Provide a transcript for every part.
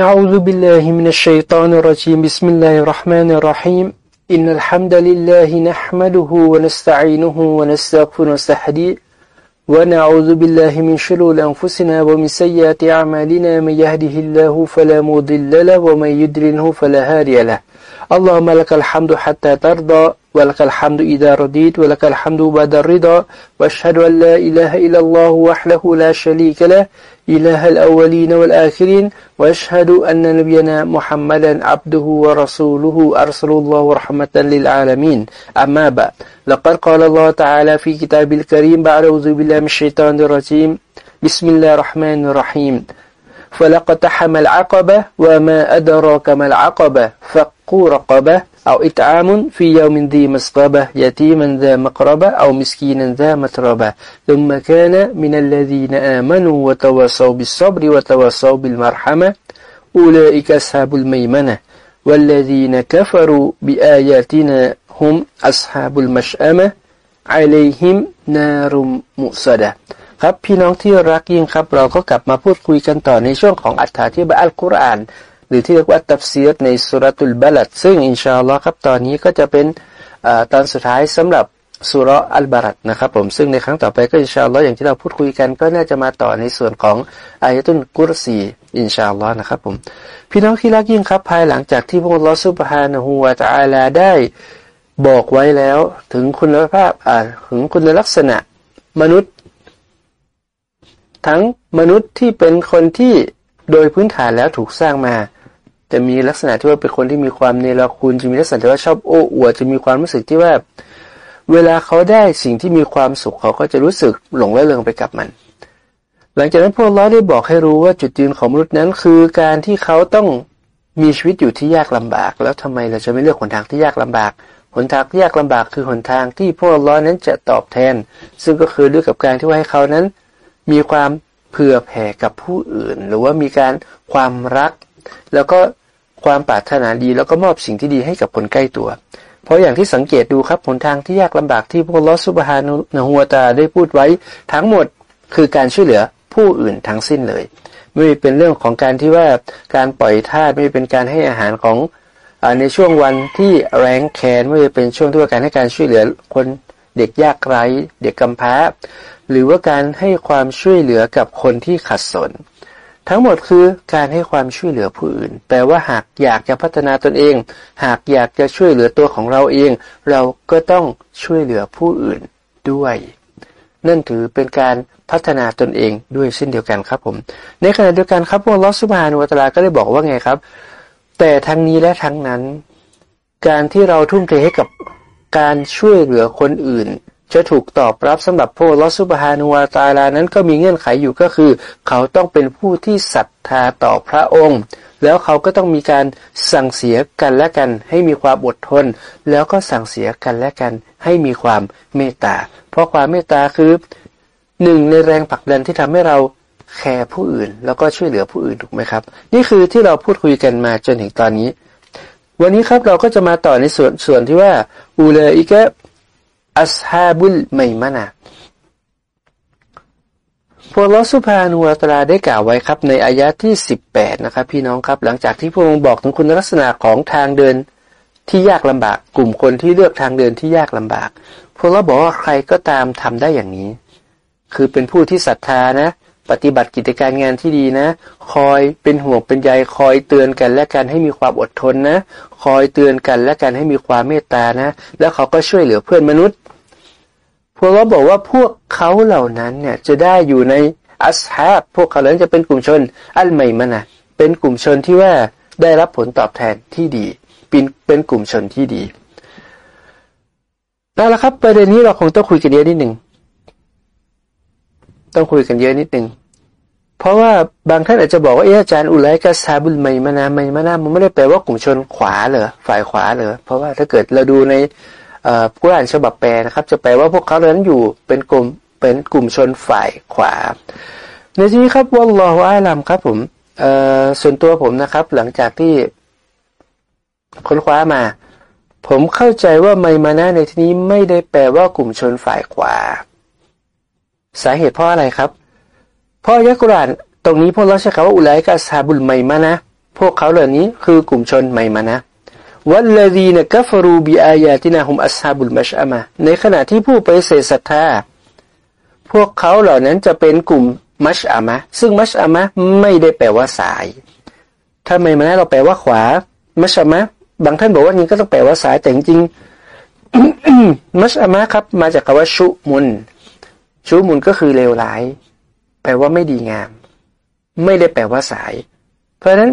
أعوذ بالله من الشيطان الرجيم. بسم الله الرحمن الرحيم. إن الحمد لله نحمده ونستعينه ونستغفر ونستهديه. ونعوذ بالله من شرور أنفسنا ومن سيئات أعمالنا. من يهده الله فلا مضل له ومن يدلله فلا هادي له. اللهم لك الحمد حتى ترضى ولك الحمد إذا رضيت ولك الحمد بعد الرضا. وأشهد أن لا إله إلا الله وحده لا شريك له إله الأولين والآخرين. وأشهد أن نبينا محمدا عبده ورسوله أرسل الله رحمة للعالمين. أما بعد لقد قال الله تعالى في كتاب الكريم بعد أعوذ بالله من الشيطان الرجيم بسم الله الرحمن الرحيم. فلقد تحم العقبة وما أدراك ما العقبة. فقو رقبة أو إطعام في يوم ذي مسقبة يتيما ذا مقربة أو مسكينا ذا متربة ثم كان من الذين آمنوا وتواصوا بالصبر وتواصوا بالمرحمة أولئك أصحاب الميمنة والذين كفروا بآياتنا هم أصحاب المشأمة عليهم نار مؤصدة ครับพี่น้องที่รักยิ่งครับเราก็กลับมาพูดคุยกันต่อในช่วงของอัตถาที่บะอัลกุรอาน หรือที่เรียกว่าตัฟซีรในสุรตุลบาลัดซึ่งอินชาอัลลอฮ์ครับตอนนี้ก็จะเป็นตอนสุดท้ายสำหรับสุรอัลบารัดนะครับผมซึ่งในครั้งต่อไปก็อินชาอัลลอฮ์อย่างที่เราพูดคุยกัน ก็น่าจะมาต่อในส่วนของอายะตุนกุรซีอินชาอัลลอฮ์นะครับผมพี่น้องที่รักยิ่งครับภายหลังจากที่พระองค์ลอสุบฮานะฮูวาตาลาได้บอกไว้แล้วถึงคุณภาพอ่าถึงคุณลักษณะมนุษย์ ทั้งมนุษย์ที่เป็นคนที่โดยพื้นฐานแล้วถูกสร้างมา จะมีลักษณะที่ว่าเป็นคนที่มีความเนรคุณจะมีลักษณะที่ว่าชอบโอ้อวดจะมีความรู้สึกที่ว่า เวลาเขาได้สิ่งที่มีความสุขเขาก็จะรู้สึกหลงละเลงไปกับมัน หลังจากนั้นพวกเราได้บอกให้รู้ว่าจุดยืนของมนุษย์นั้นคือการที่เขาต้องมีชีวิตอยู่ที่ยากลำบาก แล้วทำไมเราจะไม่เลือกหนทางที่ยากลำบากหนทางที่ยากลำบากคือหนทางที่พวกเรานั้นจะตอบแทน ซึ่งก็คือด้วยกับการที่ว่าให้เขานั้น มีความเผื่อแผ่กับผู้อื่น หรือว่ามีการความรัก แล้วก็ความปรารถนาดีแล้วก็มอบสิ่งที่ดีให้กับคนใกล้ตัว เพราะอย่างที่สังเกตดูครับหนทางที่ยากลำบากที่พวกลอสุบฮานุฮัวตาได้พูดไว้ ทั้งหมดคือการช่วยเหลือผู้อื่นทั้งสิ้นเลย ไม่เป็นเรื่องของการที่ว่าการปล่อยทาสไม่เป็นการให้อาหารของอในช่วงวันที่แรงแค้นไม่เป็นช่วงที่ว่าการให้การช่วยเหลือคนเด็กยากไร้ เด็กกำพร้า หรือว่าการให้ความช่วยเหลือกับคนที่ขัดสน ทั้งหมดคือการให้ความช่วยเหลือผู้อื่น แปลว่าหากอยากจะพัฒนาตนเอง หากอยากจะช่วยเหลือตัวของเราเอง เราก็ต้องช่วยเหลือผู้อื่นด้วย นั่นถือเป็นการพัฒนาตนเองด้วยเช่นเดียวกันครับผม ในขณะเดียวกันครับพวกลอสุบานุตลาก็ได้บอกว่าไงครับ แต่ทั้งนี้และทั้งนั้น การที่เราทุ่มเทให้กับการช่วยเหลือคนอื่น จะถูกตอบรับสำหรับพวกลอสุบฮานุวาตาลานั้นก็มีเงื่อนไขอยู่ก็คือ เขาต้องเป็นผู้ที่ศรัทธาต่อพระองค์ แล้วเขาก็ต้องมีการสั่งเสียกันและกัน ให้มีความอดทน แล้วก็สั่งเสียกันและกัน ให้มีความเมตตา เพราะความเมตตาคือหนึ่งในแรงผลักดันที่ทำให้เราแคร์ผู้อื่น แล้วก็ช่วยเหลือผู้อื่นถูกไหมครับ นี่คือที่เราพูดคุยกันมาจนถึงตอนนี้ วันนี้ครับเราก็จะมาต่อในส่วนส่วนที่ว่าอูเลอิกะ อัสฮาบุลไมมานะพวกลอสุภานุวตราได้กล่าวไว้ครับในอายะที่ 18 นะครับ พี่น้องครับ หลังจากที่พระองค์บอกถึงคุณลักษณะของทางเดินที่ยากลำบาก กลุ่มคนที่เลือกทางเดินที่ยากลำบาก พวกเราบอกว่าใครก็ตามทำได้อย่างนี้ คือเป็นผู้ที่ศรัทธานะ ปฏิบัติกิจการงานที่ดีนะ คอยเป็นห่วงเป็นใยคอยเตือนกันและกันให้มีความอดทนนะ คอยเตือนกันและกันให้มีความเมตตานะ แล้วเขาก็ช่วยเหลือเพื่อนมนุษย์พวกเราบอกว่าพวกเขาเหล่านั้นเนี่ยจะได้อยู่ในอัสฮาบพวกเขาเหล่านั้นจะเป็นกลุ่มชนอัลไมมานะเป็นกลุ่มชนที่ว่าได้รับผลตอบแทนที่ดีเป็นเป็นกลุ่มชนที่ดีนั่นแหละครับประเด็นนี้เราคงต้องคุยกันเยอะนิดหนึ่ง ต้องคุยกันเยอะนิดหนึ่งเพราะว่าบางท่านอาจจะบอกว่าเอออาจารย์อุไลกัสซาบุลไมมานาไมมานามันไม่ได้แปลว่ากลุ่มชนขวาเหรอฝ่ายขวาเหรอเพราะว่าถ้าเกิดเราดูในกุรานฉบับแปลนะครับ จะแปลว่าพวกเขาเนั้นอยู่เป็นกลุ่มเป็นกลุ่มชนฝ่ายขวา ในที่นี้ครับวัลลอฮฺอาลัมครับผมส่วนตัวผมนะครับ หลังจากที่ค้นคว้ามา ผมเข้าใจว่าไมมานะในที่นี้ไม่ได้แปลว่ากลุ่มชนฝ่ายขวา สาเหตุเพราะอะไรครับเพราะยักกุรานตรงนี้พวกเราใช้คำว่าอุไลกาซาบุลไมมานะพวกเขาเหล่านี้คือกลุ่มชนไมมานะวัลลดีนกัฟรูบิอายาตินาฮุมอัสฮาบุลมัชอามะในขณะที่ผู้ไปเสศรัทธาพวกเขาเหล่านั้นจะเป็นกลุ่มมัชอามะ ซึ่งมัชอามะไม่ได้แปลว่าสาย ถ้าไมมานะเราแปลว่าขวา มัชอามะบางท่านบอกว่านี้ก็ต้องแปลว่าสายแต่จริงมัชอามะครับ มาจากคำว่าชุมุน ชุมุนก็คือเลวร้าย แปลว่าไม่ดีงาม ไม่ได้แปลว่าสาย เพราะฉะนั้น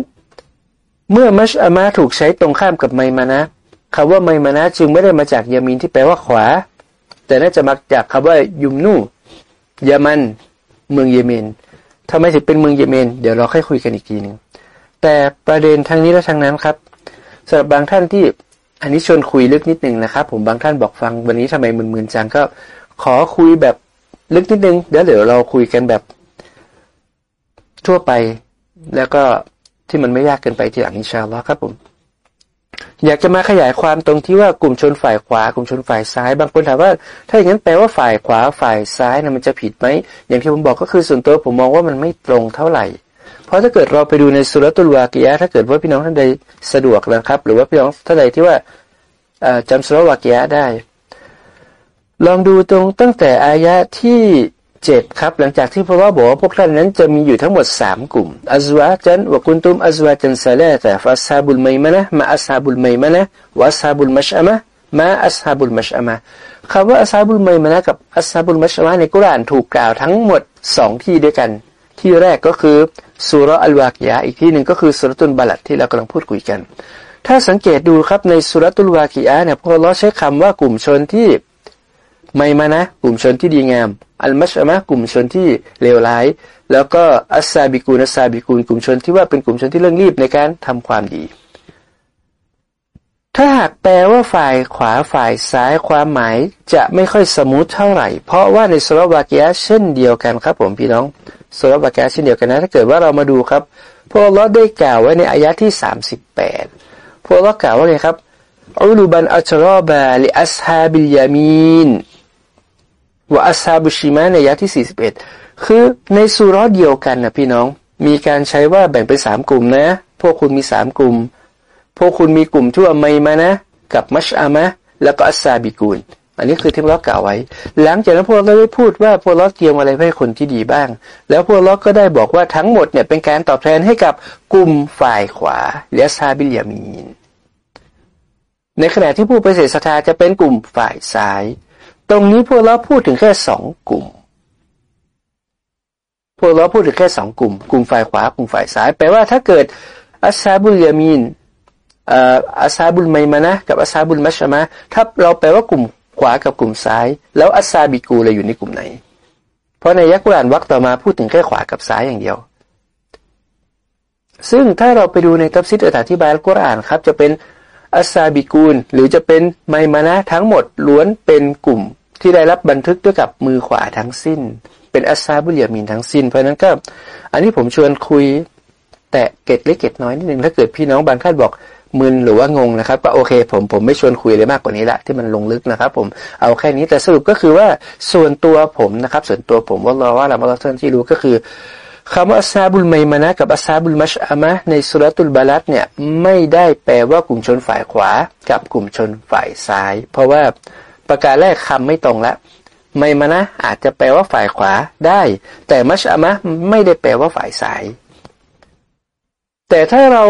เมื่อมัชอามาถูกใช้ตรงข้ามกับไมมานะคำว่าไมมานะจึงไม่ได้มาจากยามีนที่แปลว่าขวา แต่น่าจะมาจากคำว่ายุมนูยามันเมืองเยเมนทำไมถึงเป็นเมืองเยเมน เดี๋ยวเราค่อยคุยกันอีกทีหนึ่งแต่ประเด็นทางนี้และทางนั้นครับสำหรับบางท่านที่อันนี้ชวนคุยลึกนิดหนึ่งนะครับ ผมบางท่านบอกฟังวันนี้ทำไมมึนๆจังก็ขอคุยแบบ ลึกนิดนึงเดี๋ยวเดี๋ยวเราคุยกันแบบ ทั่วไป แล้วก็ที่มันไม่ยากเกินไปทีหลังอินชาอัลลอฮ์ครับผมอยากจะมาขยายความตรงที่ว่ากลุ่มชนฝ่ายขวากลุ่มชนฝ่ายซ้าย บางคนถามว่า ถ้าอย่างนั้นแปลว่าฝ่ายขวาฝ่ายซ้ายนะมันจะผิดไหมอย่างที่ผมบอกก็คือส่วนตัวผมมองว่ามันไม่ตรงเท่าไหร่ เพราะถ้าเกิดเราไปดูในสุรตุลวากียะถ้าเกิดว่าพี่น้องท่านใดสะดวกนะครับ หรือว่าพี่น้องท่านใดที่ว่าจำสุรวากียะได้ ลองดูตรงตั้งแต่อายะที่เจ็ดครับ หลังจากที่พระว่าบอกว่าพวกท่านนั้นจะมีอยู่ทั้งหมดสามกลุ่มอัซวาจันวะกุนตุมอัซวาจันซาลาแต่ฟัสฮาบุลไมมะนะมาอัสฮาบุลไมมะนะวะอัสฮาบุลมัชอะมะมาอัสฮาบุลมัชอะมะคำว่าอัสฮาบุลไมมะนะกับอัสฮาบุลมัชอะมะในกุรานถูกกล่าวทั้งหมดสองที่ด้วยกัน ที่แรกก็คือสูเราะตุลวากิอะฮ์อีกที่หนึ่งก็คือสูเราะตุลบะลัดที่เรากำลังพูดคุยกัน ถ้าสังเกตดูครับในสูเราะตุลวากิอะฮ์เนี่ยพอเราใช้คำว่ากลุ่มชนที่ ميمنة กลุ่มชนที่ดีงาม المشأمة กลุ่มชนที่เลวร้าย แล้วก็อัสซาบิกูนอัสซาบิกูนกลุ่มชนที่ว่าเป็นกลุ่มชนที่เร่งรีบในการทำความดี ถ้าหากแปลว่าฝ่ายขวาฝ่ายซ้ายความหมายจะไม่ค่อยสมูทเท่าไหร่ เพราะว่าในสุรวากียเช่นเดียวกันครับผมพี่น้องสุรวากียเช่นเดียวกันนะ ถ้าเกิดว่าเรามาดูครับพวกเราได้กล่าวไว้ในอายะที่สามสิบแปดพวกเรากล่าวว่าไงครับอุลุบันอัชรอบาลิอัสฮาบิลยามีน ว่าอัสซาบุชิมะในยะที่ 41 คือในสุรอเดียวกันนะพี่น้อง มีการใช้ว่าแบ่งเป็นสามกลุ่มนะ พวกคุณมีสามกลุ่ม พวกคุณมีกลุ่มทั่วไมมานะ กับมัชอามะ แล้วก็อัสซาบิกูล อันนี้คือที่พวกเรากล่าวไว้ หลังจากนั้นพวกเราได้พูดว่าพวกเราเตรียมอะไรให้คนที่ดีบ้าง แล้วพวกเราก็ได้บอกว่าทั้งหมดเนี่ยเป็นการตอบแทนให้กับกลุ่มฝ่ายขวาเลียซาบิลยามีนในขณะที่ผู้ไปเสศรัทธาจะเป็นกลุ่มฝ่ายซ้าย ตรงนี้พวกเราพูดถึงแค่สองกลุ่ม พวกเราพูดถึงแค่สองกลุ่ม กลุ่มฝ่ายขวากลุ่มฝ่ายซ้ายแปลว่าถ้าเกิดأصحاب اليمين أصحاب الميمنة กับ أصحاب المشأمة ถ้าเราแปลว่ากลุ่มขวากับกลุ่มซ้าย แล้วอัสซาบิกูเลยอยู่ในกลุ่มไหน เพราะในอัลกุรอานวรรคต่อมาพูดถึงแค่ขวากับซ้ายอย่างเดียว ซึ่งถ้าเราไปดูในตัฟซีรอธิบายอัลกุรอานครับ จะเป็น อัสซาบิกูล หรือจะเป็นไมมานะทั้งหมดล้วนเป็นกลุ่มที่ได้รับบันทึกด้วยกับมือขวาทั้งสิ้น เป็นอัสซาบุลยามีนทั้งสิ้น เพราะนั้นก็ อันนี้ผมชวนคุย แต่เกตเล็กเกตน้อยนิดนึงถ้าเกิดพี่น้องบางท่านบอกมึนหรือว่างงนะครับก็โอเค ผมผมไม่ชวนคุยเลยมากกว่านี้ละที่มันลงลึกนะครับ ผมเอาแค่นี้แต่สรุปก็คือว่าส่วนตัวผมนะครับ ส่วนตัวผมว่าเราว่าเรามาท่านที่รู้ก็คือ คำว่าอัสซาบุลไมมานะกับอัสซาบุลมัชอามะในสุรตุลบาลัดเนี่ยไม่ได้แปลว่ากลุ่มชนฝ่ายขวากับกลุ่มชนฝ่ายซ้าย เพราะว่าประการแรกคำไม่ตรงละไมมานะอาจจะแปลว่าฝ่ายขวาได้ แต่มัชอามะไม่ได้แปลว่าฝ่ายซ้าย แต่ถ้าเรา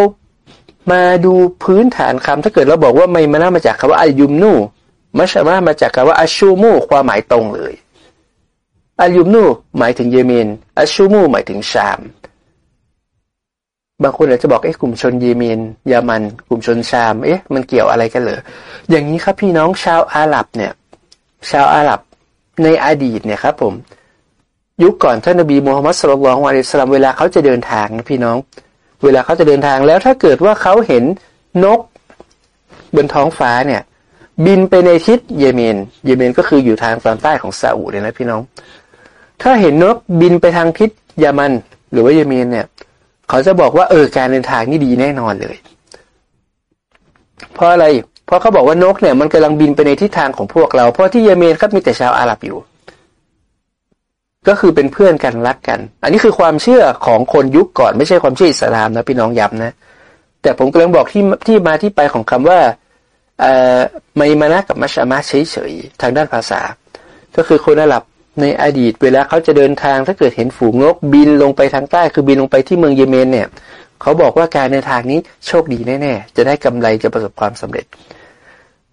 มาดูพื้นฐานคำถ้าเกิดเราบอกว่าไมมานะมาจากคำว่าอายุมนูมัชอามะมาจากคำว่าอาชูมูความหมายตรงเลย อายุมนูหมายถึงเยเมนอาชูมูหมายถึงชาม บางคนอาจจะบอกเอ๊ะกลุ่มชนเยเมนยามัน กลุ่มชนชาม เอ๊ะมันเกี่ยวอะไรกันเหรอ อย่างนี้ครับพี่น้องชาวอาหรับเนี่ย ชาวอาหรับในอดีตเนี่ยครับผม ยุคก่อนท่านนบีมูฮัมมัดสุลลัลของอะลัยสลามเวลาเขาจะเดินทางนะพี่น้อง เวลาเขาจะเดินทางแล้วถ้าเกิดว่าเขาเห็นนกบนท้องฟ้าเนี่ยบินไปในทิศเยเมน เยเมนก็คืออยู่ทางตอนใต้ของซาอุเลยนะพี่น้อง ถ้าเห็นนกบินไปทางทิศยามัน หรือว่าเยเมนเนี่ย เขาจะบอกว่าเออการเดินทางนี่ดีแน่นอนเลย เพราะอะไร เพราะเขาบอกว่านกเนี่ยมันกำลังบินไปในทิศทางของพวกเรา เพราะที่เยเมนครับมีแต่ชาวอาหรับอยู่ ก็คือเป็นเพื่อนกันรักกัน อันนี้คือความเชื่อของคนยุคก่อน ไม่ใช่ความเชื่ออิสลามนะพี่น้องย้ำนะ แต่ผมกำลังบอกที่ที่มาที่ไปของคำว่าไมมานะกับมัชอามาเฉยๆทางด้านภาษา ก็คือคนอาหรับ ในอดีตเวลาเขาจะเดินทางถ้าเกิดเห็นฝูงนกบินลงไปทางใต้คือบินลงไปที่เมืองเยเมนเนี่ยเขาบอกว่าการเดินทางนี้โชคดีแน่ๆจะได้กำไรจะประสบความสำเร็จ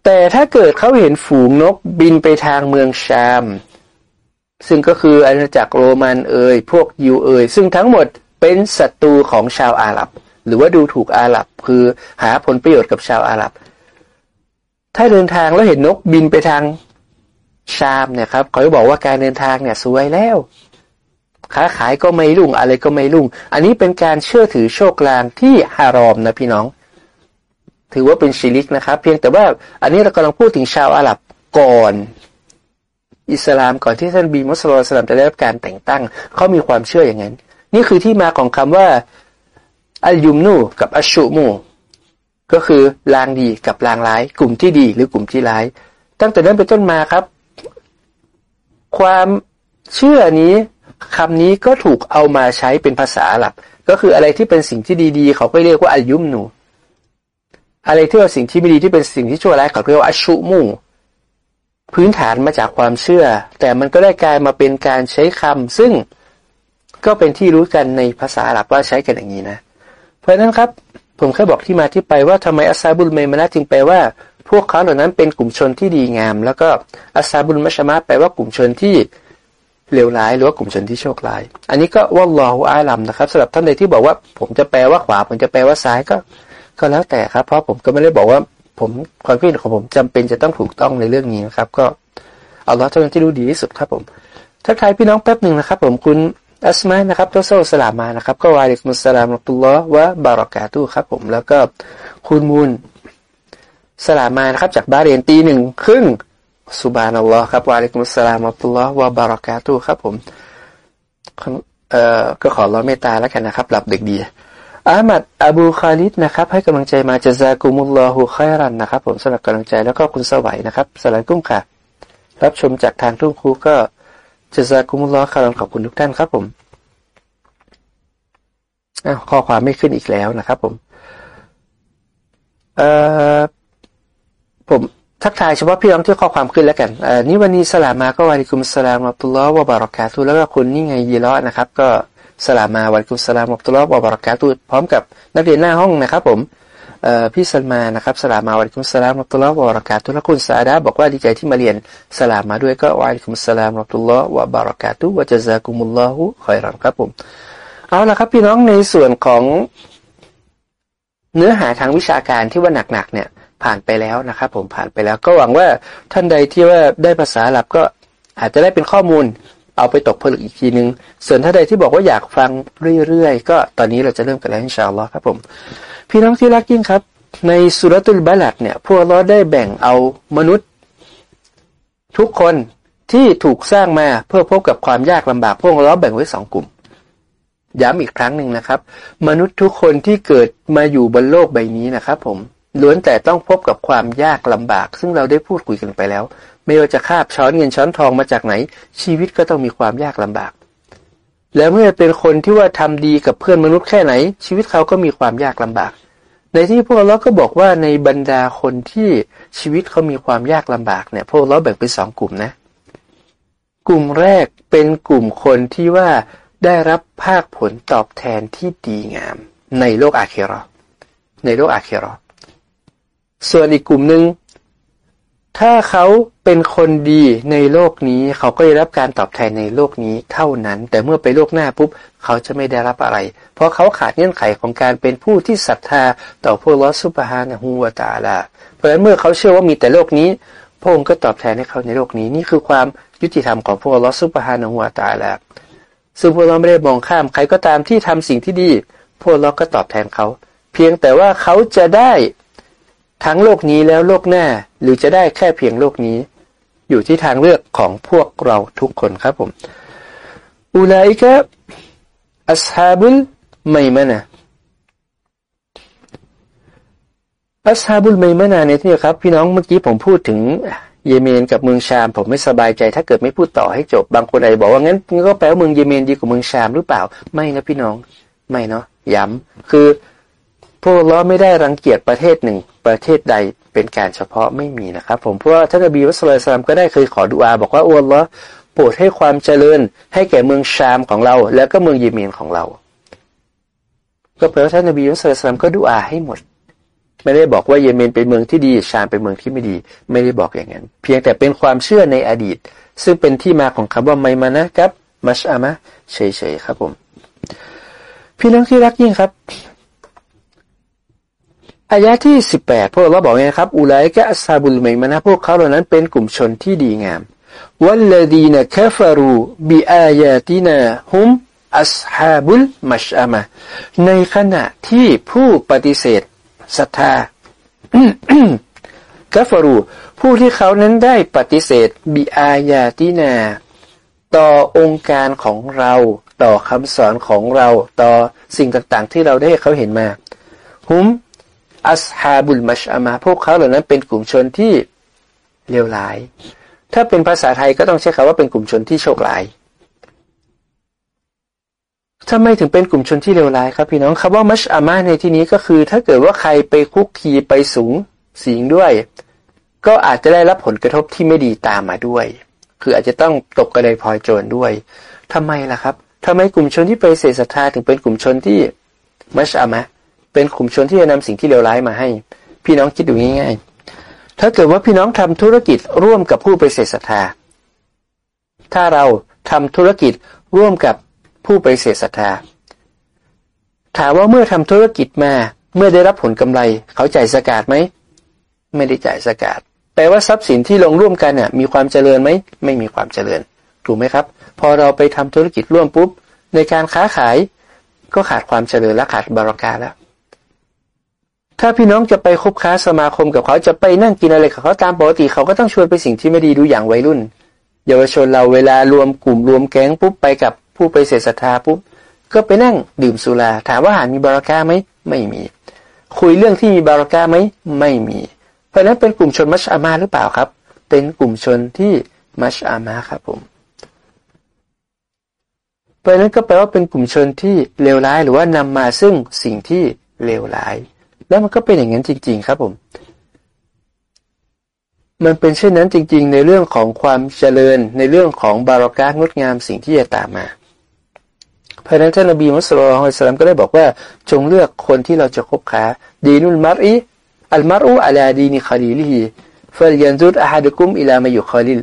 แต่ถ้าเกิดเขาเห็นฝูงนกบินไปทางเมืองชาม ซึ่งก็คืออาณาจักรโรมันเอ่ยพวกยูเอ่ยซึ่งทั้งหมดเป็นศัตรูของชาวอาหรับ หรือว่าดูถูกอาหรับ คือหาผลประโยชน์กับชาวอาหรับ ถ้าเดินทางแล้วเห็นนกบินไปทาง ชามเนี่ยครับเขาบอกว่าการเดินทางเนี่ยสวยแล้วค้าขายก็ไม่รุ่งอะไรก็ไม่รุ่ง อันนี้เป็นการเชื่อถือโชคลางที่ฮารอมนะพี่น้อง ถือว่าเป็นชิลิกนะครับ เพียงแต่ว่าอันนี้เรากำลังพูดถึงชาวอาหรับก่อน อิสลามก่อนที่ท่านบีมุสลิมสลามจะได้รับการแต่งตั้ง เขามีความเชื่ออย่างนั้น นี่คือที่มาของคำว่าอัลยุมนูกับอัชชุมูก็คือลางดีกับลางร้าย กลุ่มที่ดีหรือกลุ่มที่ร้าย ตั้งแต่นั้นเป็นต้นมาครับ ความเชื่อนี้คำนี้ก็ถูกเอามาใช้เป็นภาษาหลักก็คืออะไรที่เป็นสิ่งที่ดีๆ เขาก็เรียกว่าอัลยุมนู อะไรที่เป็นสิ่งที่ไม่ดีที่เป็นสิ่งที่ชั่วร้ายเขาเรียกว่าอัชุมูพื้นฐานมาจากความเชื่อ แต่มันก็ได้กลายมาเป็นการใช้คำซึ่งก็เป็นที่รู้กันในภาษาหรับว่าใช้กันอย่างนี้นะ เพราะนั้นครับ ผมแค่บอกที่มาที่ไปว่าทำไมอัสซาบุลเมมานะจึงแปลว่า พวกเขาเหล่านั้นเป็นกลุ่มชนที่ดีงาม แล้วก็อัสซาบุลมัชมาแปลว่ากลุ่มชนที่เลวร้ายหรือว่ากลุ่มชนที่โชคร้าย อันนี้ก็วัลลออาลัมนะครับสำหรับท่านใดที่บอกว่าผมจะแปลว่าขวาผมจะแปลว่าซ้ายก็ ก็แล้วแต่ครับ เพราะผมก็ไม่ได้บอกว่าผมความคิดของผมจำเป็นจะต้องถูกต้องในเรื่องนี้นะครับ ก็เอาล้อเท่านั้นที่รู้ดีที่สุดครับผมทักทายพี่น้องแป๊บหนึ่งนะครับ ผมคุณอัสมานะครับตัวโซสลามานะครับ ก็วาลิกมุสลามตุลลอฮ์วะบารอกาตุครับผมแล้วก็คุณมูล สลามานะครับ จากบาเรนตีหนึ่งครึ่งสุบานัลลอฮ์ครับวาลิกุมุสลามอัลลอฮ์วะบารากาตุครับผมเอ่อก็ขอร้อนเมตตาแล้วกันนะครับ หลับเด็กดีอามัดอบูคาลิดนะครับ ให้กำลังใจมาจะซากุมุลลอฮุครันนะครับ ผมสำหรับกำลังใจแล้วก็คุณสวัยนะครับสลายกุ้งค่ะ รับชมจากทางทุ่งครูก็จะซากุมุลลอฮ์คารันขอบคุณทุกท่านครับผมอ้าวข้อความไม่ขึ้นอีกแล้วนะครับ ผม เอ่อ ผมทักทายเฉพาะพี่น้องที่ข้อความขึ้นแล้วกันนี่วันนี้สลามาก็วาริกุมสลามอัตุลลอฮ์วะบารอกาตุแล้วก็คุณนี่ไงยีรอนะครับ ก็สลามาวาริกุมสลามอัตุลลอฮ์วะบารอกาตุพร้อมกับนักเรียนหน้าห้องนะครับผมพี่สลมานะครับสลามาวาริกุมสลามอัตุลลอฮ์วะบารอกาตุและคุณซาดาบอกว่าดีใจที่มาเรียนสลามาด้วยก็วาริกุมสลามอัตุลลอฮ์วะบารอกาตุวะจะซากุมุลลอฮุคอยรันครับผมเอาละครับพี่น้องในส่วนของเนื้อหาทางวิชาการที่ว่าหนักๆเนี่ย ผ่านไปแล้วนะครับ ผมผ่านไปแล้ว ก็หวังว่าท่านใดที่ว่าได้ภาษาหลับก็อาจจะได้เป็นข้อมูลเอาไปตกผลึกอีกทีนึง ส่วนท่านใดที่บอกว่าอยากฟังเรื่อยๆ ก็ตอนนี้เราจะเริ่มกันแล้วอินชาอัลลอฮ์ครับผม พี่น้องที่รักยิ่งครับ ในสุรตุลบาลัดเนี่ย พวกเราได้แบ่งเอามนุษย์ ทุกคนที่ถูกสร้างมาเพื่อพบกับความยากลำบาก พวกเราแบ่งไว้สองกลุ่ม ย้ำอีกครั้งหนึ่งนะครับ มนุษย์ทุกคนที่เกิดมาอยู่บนโลกใบนี้นะครับ ผม ล้วนแต่ต้องพบกับความยากลำบาก ซึ่งเราได้พูดคุยกันไปแล้ว ไม่ว่าจะคาบช้อนเงินช้อนทองมาจากไหน ชีวิตก็ต้องมีความยากลำบาก แล้วเมื่อเป็นคนที่ว่าทำดีกับเพื่อนมนุษย์แค่ไหน ชีวิตเขาก็มีความยากลำบาก ในที่พวกเราก็บอกว่าในบรรดาคนที่ชีวิตเขามีความยากลำบากเนี่ยพวกเราแบ่งเป็นสองกลุ่มนะ กลุ่มแรกเป็นกลุ่มคนที่ว่าได้รับภาคผลตอบแทนที่ดีงาม ในโลกอาเครอในโลกอาเครอ ส่วนอีกกลุ่มหนึ่งถ้าเขาเป็นคนดีในโลกนี้ เขาก็ได้รับการตอบแทนในโลกนี้เท่านั้น แต่เมื่อไปโลกหน้าปุ๊บ เขาจะไม่ได้รับอะไร เพราะเขาขาดเงื่อนไขของการเป็นผู้ที่ศรัทธาต่อพระลอสุบฮานะฮูวาตาลาเพราะฉะนั้นเมื่อเขาเชื่อว่ามีแต่โลกนี้พระองค์ก็ตอบแทนให้เขาในโลกนี้นี่คือความยุติธรรมของพระลอสุบฮานะฮูวาตาลาซึ่งพวกเราไม่ได้มองข้ามใครก็ตามที่ทำสิ่งที่ดีพวกเราก็ตอบแทนเขา เพียงแต่ว่าเขาจะได้ ทั้งโลกนี้แล้วโลกหน้าหรือจะได้แค่เพียงโลกนี้ อยู่ที่ทางเลือกของพวกเราทุกคนครับผมอุลัยกะอัสฮาบุลไมมะนะอัสฮาบุลไมมะนะเนี่ยที่ครับ พี่น้องเมื่อกี้ผมพูดถึงเยเมนกับเมืองชาม ผมไม่สบายใจ ถ้าเกิดไม่พูดต่อให้จบ บางคนอาจจะบอกว่างั้นก็แปลว่าเมืองเยเมนดีกว่าเมืองชามหรือเปล่า ไม่นะพี่น้อง ไม่เนาะย้ำคือ พวกเราไม่ได้รังเกียจประเทศหนึ่งประเทศใดเป็นการเฉพาะไม่มีนะครับ ผมเพราะว่าท่านอบีวัสลสลามก็ได้เคยขอดุอาบอกว่าอัลลอฮ์โปรดให้ความเจริญ ให้แก่เมืองชามของเรา แล้วก็เมืองเยเมนของเรา ก็แปลว่าท่านอบีวัสลสลามก็ดุอาให้หมด ไม่ได้บอกว่าเยเมนเป็นเมืองที่ดีชามเป็นเมืองที่ไม่ดี ไม่ได้บอกอย่างนั้น เพียงแต่เป็นความเชื่อในอดีต ซึ่งเป็นที่มาของคำว่าไมมานะครับมัชอามะเฉยๆครับผม พี่น้องที่รักยิ่งครับ อายะที่สิบแปดพวกเราบอกไงครับอุไลกะอัสซาบุลไมมานะพวกเขาเหล่านั้นเป็นกลุ่มชนที่ดีงามวัลลดีนะคฟารูบิอายาตินาฮุมอัสฮาบุลมัชอามะในขณะที่ผู้ปฏิเสธศรัทธากัฟารู ผู้ที่เขานั้นได้ปฏิเสธบิอายาตินา ต่อองค์การของเรา ต่อคำสอนของเรา ต่อสิ่งต่างๆ ที่เราได้เขาเห็นมาฮุม อัสฮาบุลมัชอามาพวกเขาเหล่านั้นเป็นกลุ่มชนที่เลวร้าย ถ้าเป็นภาษาไทยก็ต้องใช้คำว่าเป็นกลุ่มชนที่โชคร้ายทำไมถึงเป็นกลุ่มชนที่เลวร้ายครับพี่น้องคำว่ามัชอามาในที่นี้ก็คือ ถ้าเกิดว่าใครไปคุกคีไปสูงสิงด้วย ก็อาจจะได้รับผลกระทบที่ไม่ดีตามมาด้วย คืออาจจะต้องตกกระไดพลอยโจรด้วยทำไมล่ะครับทำไมกลุ่มชนที่ไปเสศรัทธาถึงเป็นกลุ่มชนที่มัชอามะ เป็นกลุ่มชนที่จะนำสิ่งที่เลวร้ายมาให้ พี่น้องคิดดูง่ายๆ ถ้าเกิดว่าพี่น้องทำธุรกิจร่วมกับผู้ไปเสศรัทธา ถ้าเราทำธุรกิจร่วมกับผู้ไปเสศรัทธา ถามว่าเมื่อทำธุรกิจมาเมื่อได้รับผลกำไร เขาจ่ายสกาดไหม ไม่ได้จ่ายสกาดแปลว่าทรัพย์สินที่ลงร่วมกันเนี่ยมีความเจริญไหม ไม่มีความเจริญ ถูกไหมครับ พอเราไปทำธุรกิจร่วมปุ๊บ ในการค้าขายก็ขาดความเจริญและขาดบารากาแล้ว ถ้าพี่น้องจะไปคบค้าสมาคมกับเขาจะไปนั่งกินอะไรกับเขาตามปกติเขาก็ต้องชวนไปสิ่งที่ไม่ดีดูอย่างวัยรุ่น เยาวชนเราเวลารวมกลุ่มรวมแก๊งปุ๊บไปกับผู้ไปเสศรัทธาปุ๊บก็ไปนั่งดื่มสุราถามว่าอาหารมีบาราก้าไหมไม่มี คุยเรื่องที่มีบาราก้าไหมไม่มี เพราะนั้นเป็นกลุ่มชนมัชอามาหรือเปล่าครับ เป็นกลุ่มชนที่มัชอามาครับผมเพราะนั้นก็แปลว่าเป็นกลุ่มชนที่เลวร้ายหรือว่านำมาซึ่งสิ่งที่เลวร้าย แล้วมันก็เป็นอย่างนั้นจริง ๆ ครับผม มันเป็นเช่นนั้นจริง ๆ ในเรื่องของความเจริญในเรื่องของบารากางดงามสิ่งที่จะตามมาเพราะนั้นท่านนบีมุฮัมมัด عليه السلامก็ได้บอกว่า จงเลือกคนที่เราจะคบค้า دين المرء المرء على دين خليله فلينظر أحدكم إلى من يخالل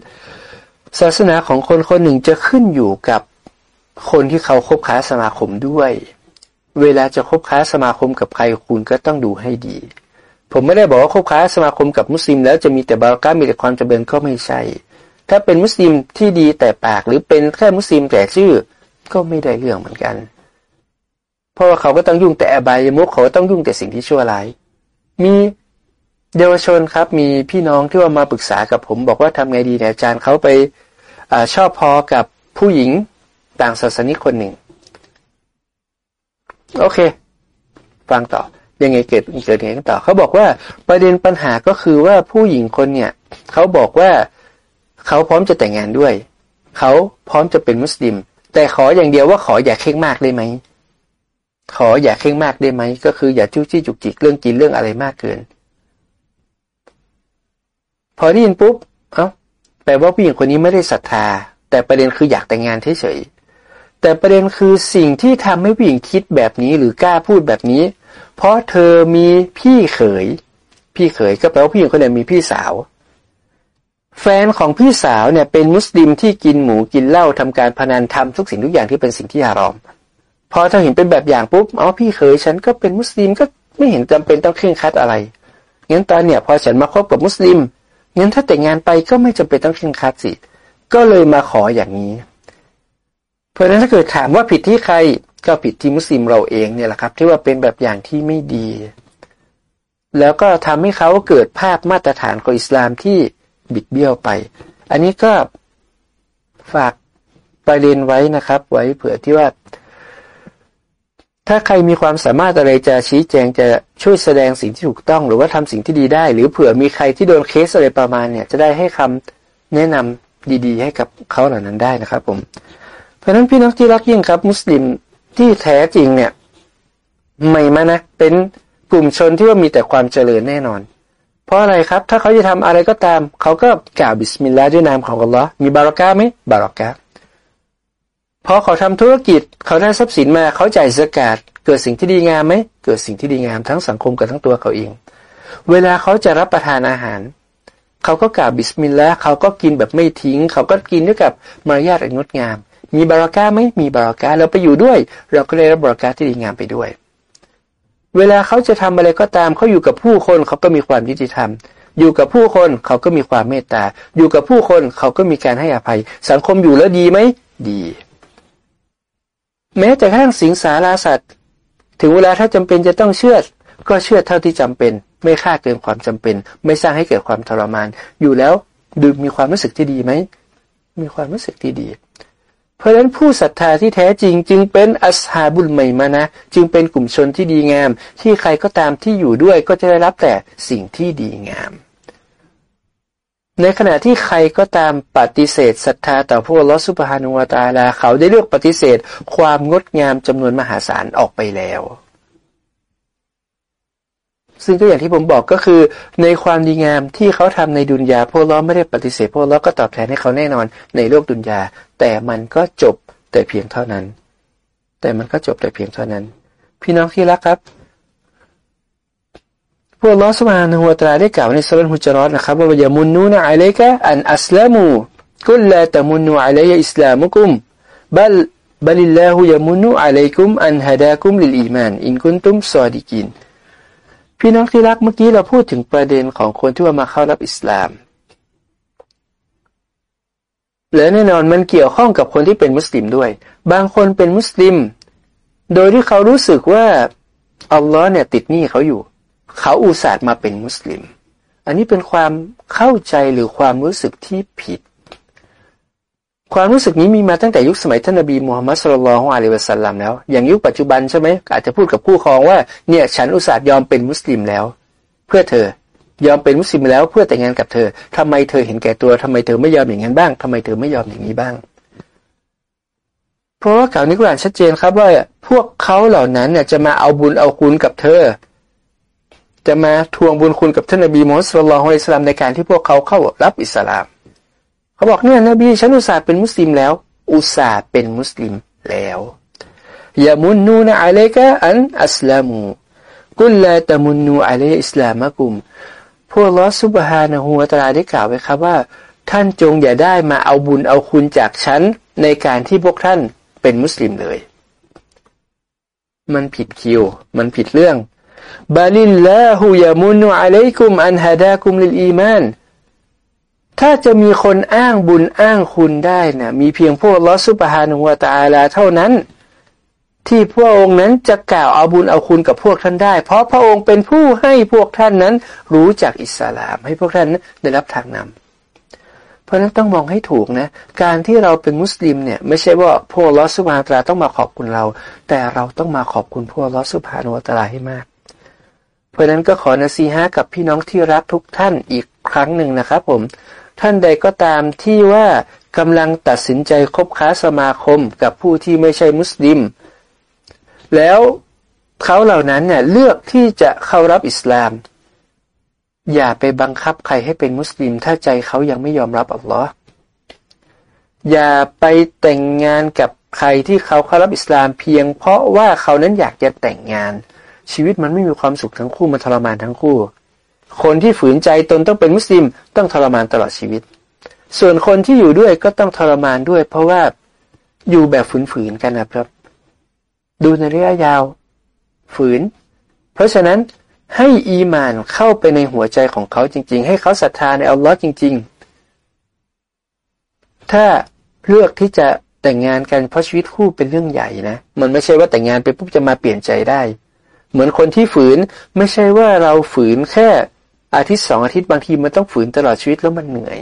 ศาสนาของคนคนหนึ่งจะขึ้นอยู่กับคนที่เขาคบค้าสมาคมด้วย เวลาจะคบค้าสมาคมกับใครคุณก็ต้องดูให้ดี ผมไม่ได้บอกว่าคบค้าสมาคมกับมุสลิม แล้วจะมีแต่บารอกามีแต่ความจำเริญก็ไม่ใช่ ถ้าเป็นมุสลิมที่ดีแต่ปากหรือเป็นแค่มุสลิมแต่ชื่อก็ไม่ได้เรื่องเหมือนกัน เพราะว่าเขาก็ต้องยุ่งแต่อบายมุกเขาต้องยุ่งแต่สิ่งที่ชั่วร้าย มีเยาวชนครับ มีพี่น้องที่ว่ามาปรึกษากับผม บอกว่าทำไงดีเนี่ยอาจารย์เขาไปอชอบพอกับผู้หญิงต่างศาสนิกคนหนึ่ง โอเค ฟังต่อ ยังไงเกิดเกิดยังไงต่อเขาบอกว่าประเด็นปัญหาก็คือว่าผู้หญิงคนเนี่ยเขาบอกว่าเขาพร้อมจะแต่งงานด้วย เขาพร้อมจะเป็นมุสลิม แต่ขออย่างเดียวว่าขออย่าเข่งมากได้ไหมขออย่าเข่งมากได้ไหมก็คืออย่าจู้จี้จุกจิกเรื่องกินเรื่องอะไรมากเกิน พอได้ยินปุ๊บ เอา้าแปลว่าผู้หญิงคนนี้ไม่ได้ศรัทธา แต่ประเด็นคืออยากแต่งงานเฉย แต่ประเด็นคือสิ่งที่ทำให้ผู้หญิงคิดแบบนี้หรือกล้าพูดแบบนี้ เพราะเธอมีพี่เขย พี่เขยก็แปลว่าผู้หญิงคนนี้มีพี่สาว แฟนของพี่สาวเนี่ยเป็นมุสลิมที่กินหมูกินเหล้าทำการพนันทำทุกสิ่งทุกอย่างที่เป็นสิ่งที่ฮารอม พอเธอเห็นเป็นแบบอย่างปุ๊บอ๋อพี่เขยฉันก็เป็นมุสลิมก็ไม่เห็นจำเป็นต้องเคร่งคัดอะไรงั้นตอนเนี่ยพอฉันมาคบกับมุสลิมงั้นถ้าแต่งงานไปก็ไม่จำเป็นต้องเคร่งคัดสิก็เลยมาขออย่างนี้ เพราะฉะนั้นถ้าเกิดถามว่าผิดที่ใครก็ผิดที่มุสลิมเราเองเนี่ยแหละครับ ที่ว่าเป็นแบบอย่างที่ไม่ดี แล้วก็ทำให้เขาเกิดภาพมาตรฐานของอิสลามที่บิดเบี้ยวไป อันนี้ก็ฝากประเด็นไว้นะครับ ไว้เผื่อที่ว่า ถ้าใครมีความสามารถอะไรจะชี้แจงจะช่วยแสดงสิ่งที่ถูกต้อง หรือว่าทำสิ่งที่ดีได้ หรือเผื่อมีใครที่โดนเคสอะไรประมาณเนี่ย จะได้ให้คำแนะนำดี ๆ ให้กับเขาเหล่านั้นได้นะครับ ผม เพราะนั้นพี่น้องที่รักยิ่งครับ มุสลิมที่แท้จริงเนี่ยไม่มานะ เป็นกลุ่มชนที่ว่ามีแต่ความเจริญแน่นอน เพราะอะไรครับ ถ้าเขาจะทำอะไรก็ตาม เขาก็กล่าวบิสมิลลาห์ด้วยนามของอัลลอฮ์มีบารอกาไหมบารอกาพอเขาทำธุรกิจเขาได้ทรัพย์สินมาเขาจ่ายสกาดเกิดสิ่งที่ดีงามไหมเกิดสิ่งที่ดีงามทั้งสังคมกับทั้งตัวเขาเอง เวลาเขาจะรับประทานอาหาร เขาก็กล่าวบิสมิลลาห์เขาก็กินแบบไม่ทิ้ง เขาก็กินด้วยกับมารยาทอันงดงาม มีบารอกาไหมมีบารอกาเราไปอยู่ด้วย เราก็ได้รับบารอกาที่ดีงามไปด้วย เวลาเขาจะทำอะไรก็ตามเขาอยู่กับผู้คนเขาก็มีความยุติธรรม อยู่กับผู้คนเขาก็มีความเมตตา อยู่กับผู้คนเขาก็มีการให้อภัย สังคมอยู่แล้วดีไหมดี แม้แต่กระทั่งสิงสาราสัตว์ ถึงเวลาถ้าจำเป็นจะต้องเชื่อก็เชื่อเท่าที่จำเป็น ไม่ค่าเกินความจำเป็น ไม่สร้างให้เกิดความทรมาน อยู่แล้วดูมีความรู้สึกที่ดีไหมมีความรู้สึกที่ดี เพราะฉะนั้นผู้ศรัทธาที่แท้จริงจึงเป็นอัสฮาบุลใหม่มานะ จึงเป็นกลุ่มชนที่ดีงาม ที่ใครก็ตามที่อยู่ด้วยก็จะได้รับแต่สิ่งที่ดีงาม ในขณะที่ใครก็ตามปฏิเสธศรัทธาต่อพระลอสุบฮานุวาตาลา เขาได้เลือกปฏิเสธความงดงามจำนวนมหาศาลออกไปแล้ว ซึ่งก็อย่างที่ผมบอกก็คือ ในความดีงามที่เขาทำในดุนยาพวกเราไม่ได้ปฏิเสธพวกเราก็ตอบแทนให้เขาแน่นอนในโลกดุนยา แต่มันก็จบแต่เพียงเท่านั้น แต่มันก็จบแต่เพียงเท่านั้น พี่น้องที่รักครับพวกลอสมานะฮัวตราได้กล่าวในสุรฮุจรอตนะครับว่าอย่ามุนนูนะอัลเลกะอันอัสลามูقل لا تمنوا علي إسلامكم بل بل الله يمن عليكم أن هداكم للإيمان إن كنتم صادقين พี่น้องที่รักเมื่อกี้เราพูดถึงประเด็นของคนที่ว่ามาเข้ารับอิสลาม และแน่นอนมันเกี่ยวข้องกับคนที่เป็นมุสลิมด้วย บางคนเป็นมุสลิม โดยที่เขารู้สึกว่าอัลลอฮ์เนี่ยติดหนี้เขาอยู่ เขาอุตส่าห์มาเป็นมุสลิม อันนี้เป็นความเข้าใจหรือความรู้สึกที่ผิด ความรู้สึกนี้มีมาตั้งแต่ยุคสมัยท่านนบีมูฮัมมัดสุลลัลฮวาเลวะสัลลัมแล้ว อย่างยุคปัจจุบันใช่ไหมอาจจะพูดกับผู้ครองว่าเนี่ยฉันอุตส่าห์ยอมเป็นมุสลิมแล้ว เพื่อเธอยอมเป็นมุสลิมแล้วเพื่อแต่งงานกับเธอทำไมเธอเห็นแก่ตัวทำไมเธอไม่ยอมอย่างนั้นบ้างทำไมเธอไม่ยอมอย่างนี้บ้าง เพราะว่าข่าวนิกุรานชัดเจนครับว่า พวกเขาเหล่านั้นเนี่ยจะมาเอาบุญเอาคุณกับเธอ จะมาทวงบุญคุณกับท่านนบีมูฮัมมัดสุลลัลฮุอะลัยฮิสลามในการที่พวกเขาเข้ารับอิสลาม เขาบอกเนี่ยนบีฉันอุตส่าห์เป็นมุสลิมแล้ว อุตส่าห์เป็นมุสลิมแล้วยามุนนูนะอะลัยกะอันอัสลามูกุลลาตะมุนนูอะลัยอิสลามะกุมพวกลอสุบฮานะฮูวะตาลาได้กล่าวไว้ครับว่า ท่านจงอย่าได้มาเอาบุญเอาคุณจากฉัน ในการที่พวกท่านเป็นมุสลิมเลย มันผิดคิว มันผิดเรื่องบาลิลลาหูยามุนุอะลัยกุมอันฮะดากุมลิลอีมาน ถ้าจะมีคนอ้างบุญอ้างคุณได้นะมีเพียงพวกลอสุบฮานุวะตาลาเท่านั้น ที่พระองค์นั้นจะกล่าวเอาบุญเอาคุณกับพวกท่านได้ เพราะพระองค์เป็นผู้ให้พวกท่านนั้น รู้จักอิสลาม ให้พวกท่านได้รับทางนำเพราะนั้นต้องมองให้ถูกนะ การที่เราเป็นมุสลิมเนี่ยไม่ใช่ว่าพวกลอสุบฮานุตาต้องมาขอบคุณเรา แต่เราต้องมาขอบคุณพวกลอสุบฮานุวาตาให้มาก เพราะนั้นก็ขอนาซีฮะกับพี่น้องที่รักทุกท่านอีกครั้งหนึ่งนะครับผม ท่านใดก็ตามที่ว่ากำลังตัดสินใจคบค้าสมาคมกับผู้ที่ไม่ใช่มุสลิม แล้วเขาเหล่านั้นเนี่ยเลือกที่จะเข้ารับอิสลาม อย่าไปบังคับใครให้เป็นมุสลิม ถ้าใจเขายังไม่ยอมรับอัลลอฮ์อย่าไปแต่งงานกับใครที่เขาเข้ารับอิสลามเพียง เพราะว่าเขานั้นอยากจะแต่งงาน ชีวิตมันไม่มีความสุขทั้งคู่มันทรมานทั้งคู่ คนที่ฝืนใจตนต้องเป็นมุสลิมต้องทรมานตลอดชีวิต ส่วนคนที่อยู่ด้วยก็ต้องทรมานด้วย เพราะว่าอยู่แบบฝืนๆกันนะครับ ดูในระยะยาว ฝืน เพราะฉะนั้นให้อีมานเข้าไปในหัวใจของเขาจริง ๆ ให้เขาศรัทธาในอัลลอฮ์จริง ๆ ถ้าเลือกที่จะแต่งงานกันเพราะชีวิตคู่เป็นเรื่องใหญ่นะ มันไม่ใช่ว่าแต่งงานไปปุ๊บจะมาเปลี่ยนใจได้ เหมือนคนที่ฝืนไม่ใช่ว่าเราฝืนแค่ อาทิตย์สองอาทิตย์บางทีมันต้องฝืนตลอดชีวิตแล้วมันเหนื่อย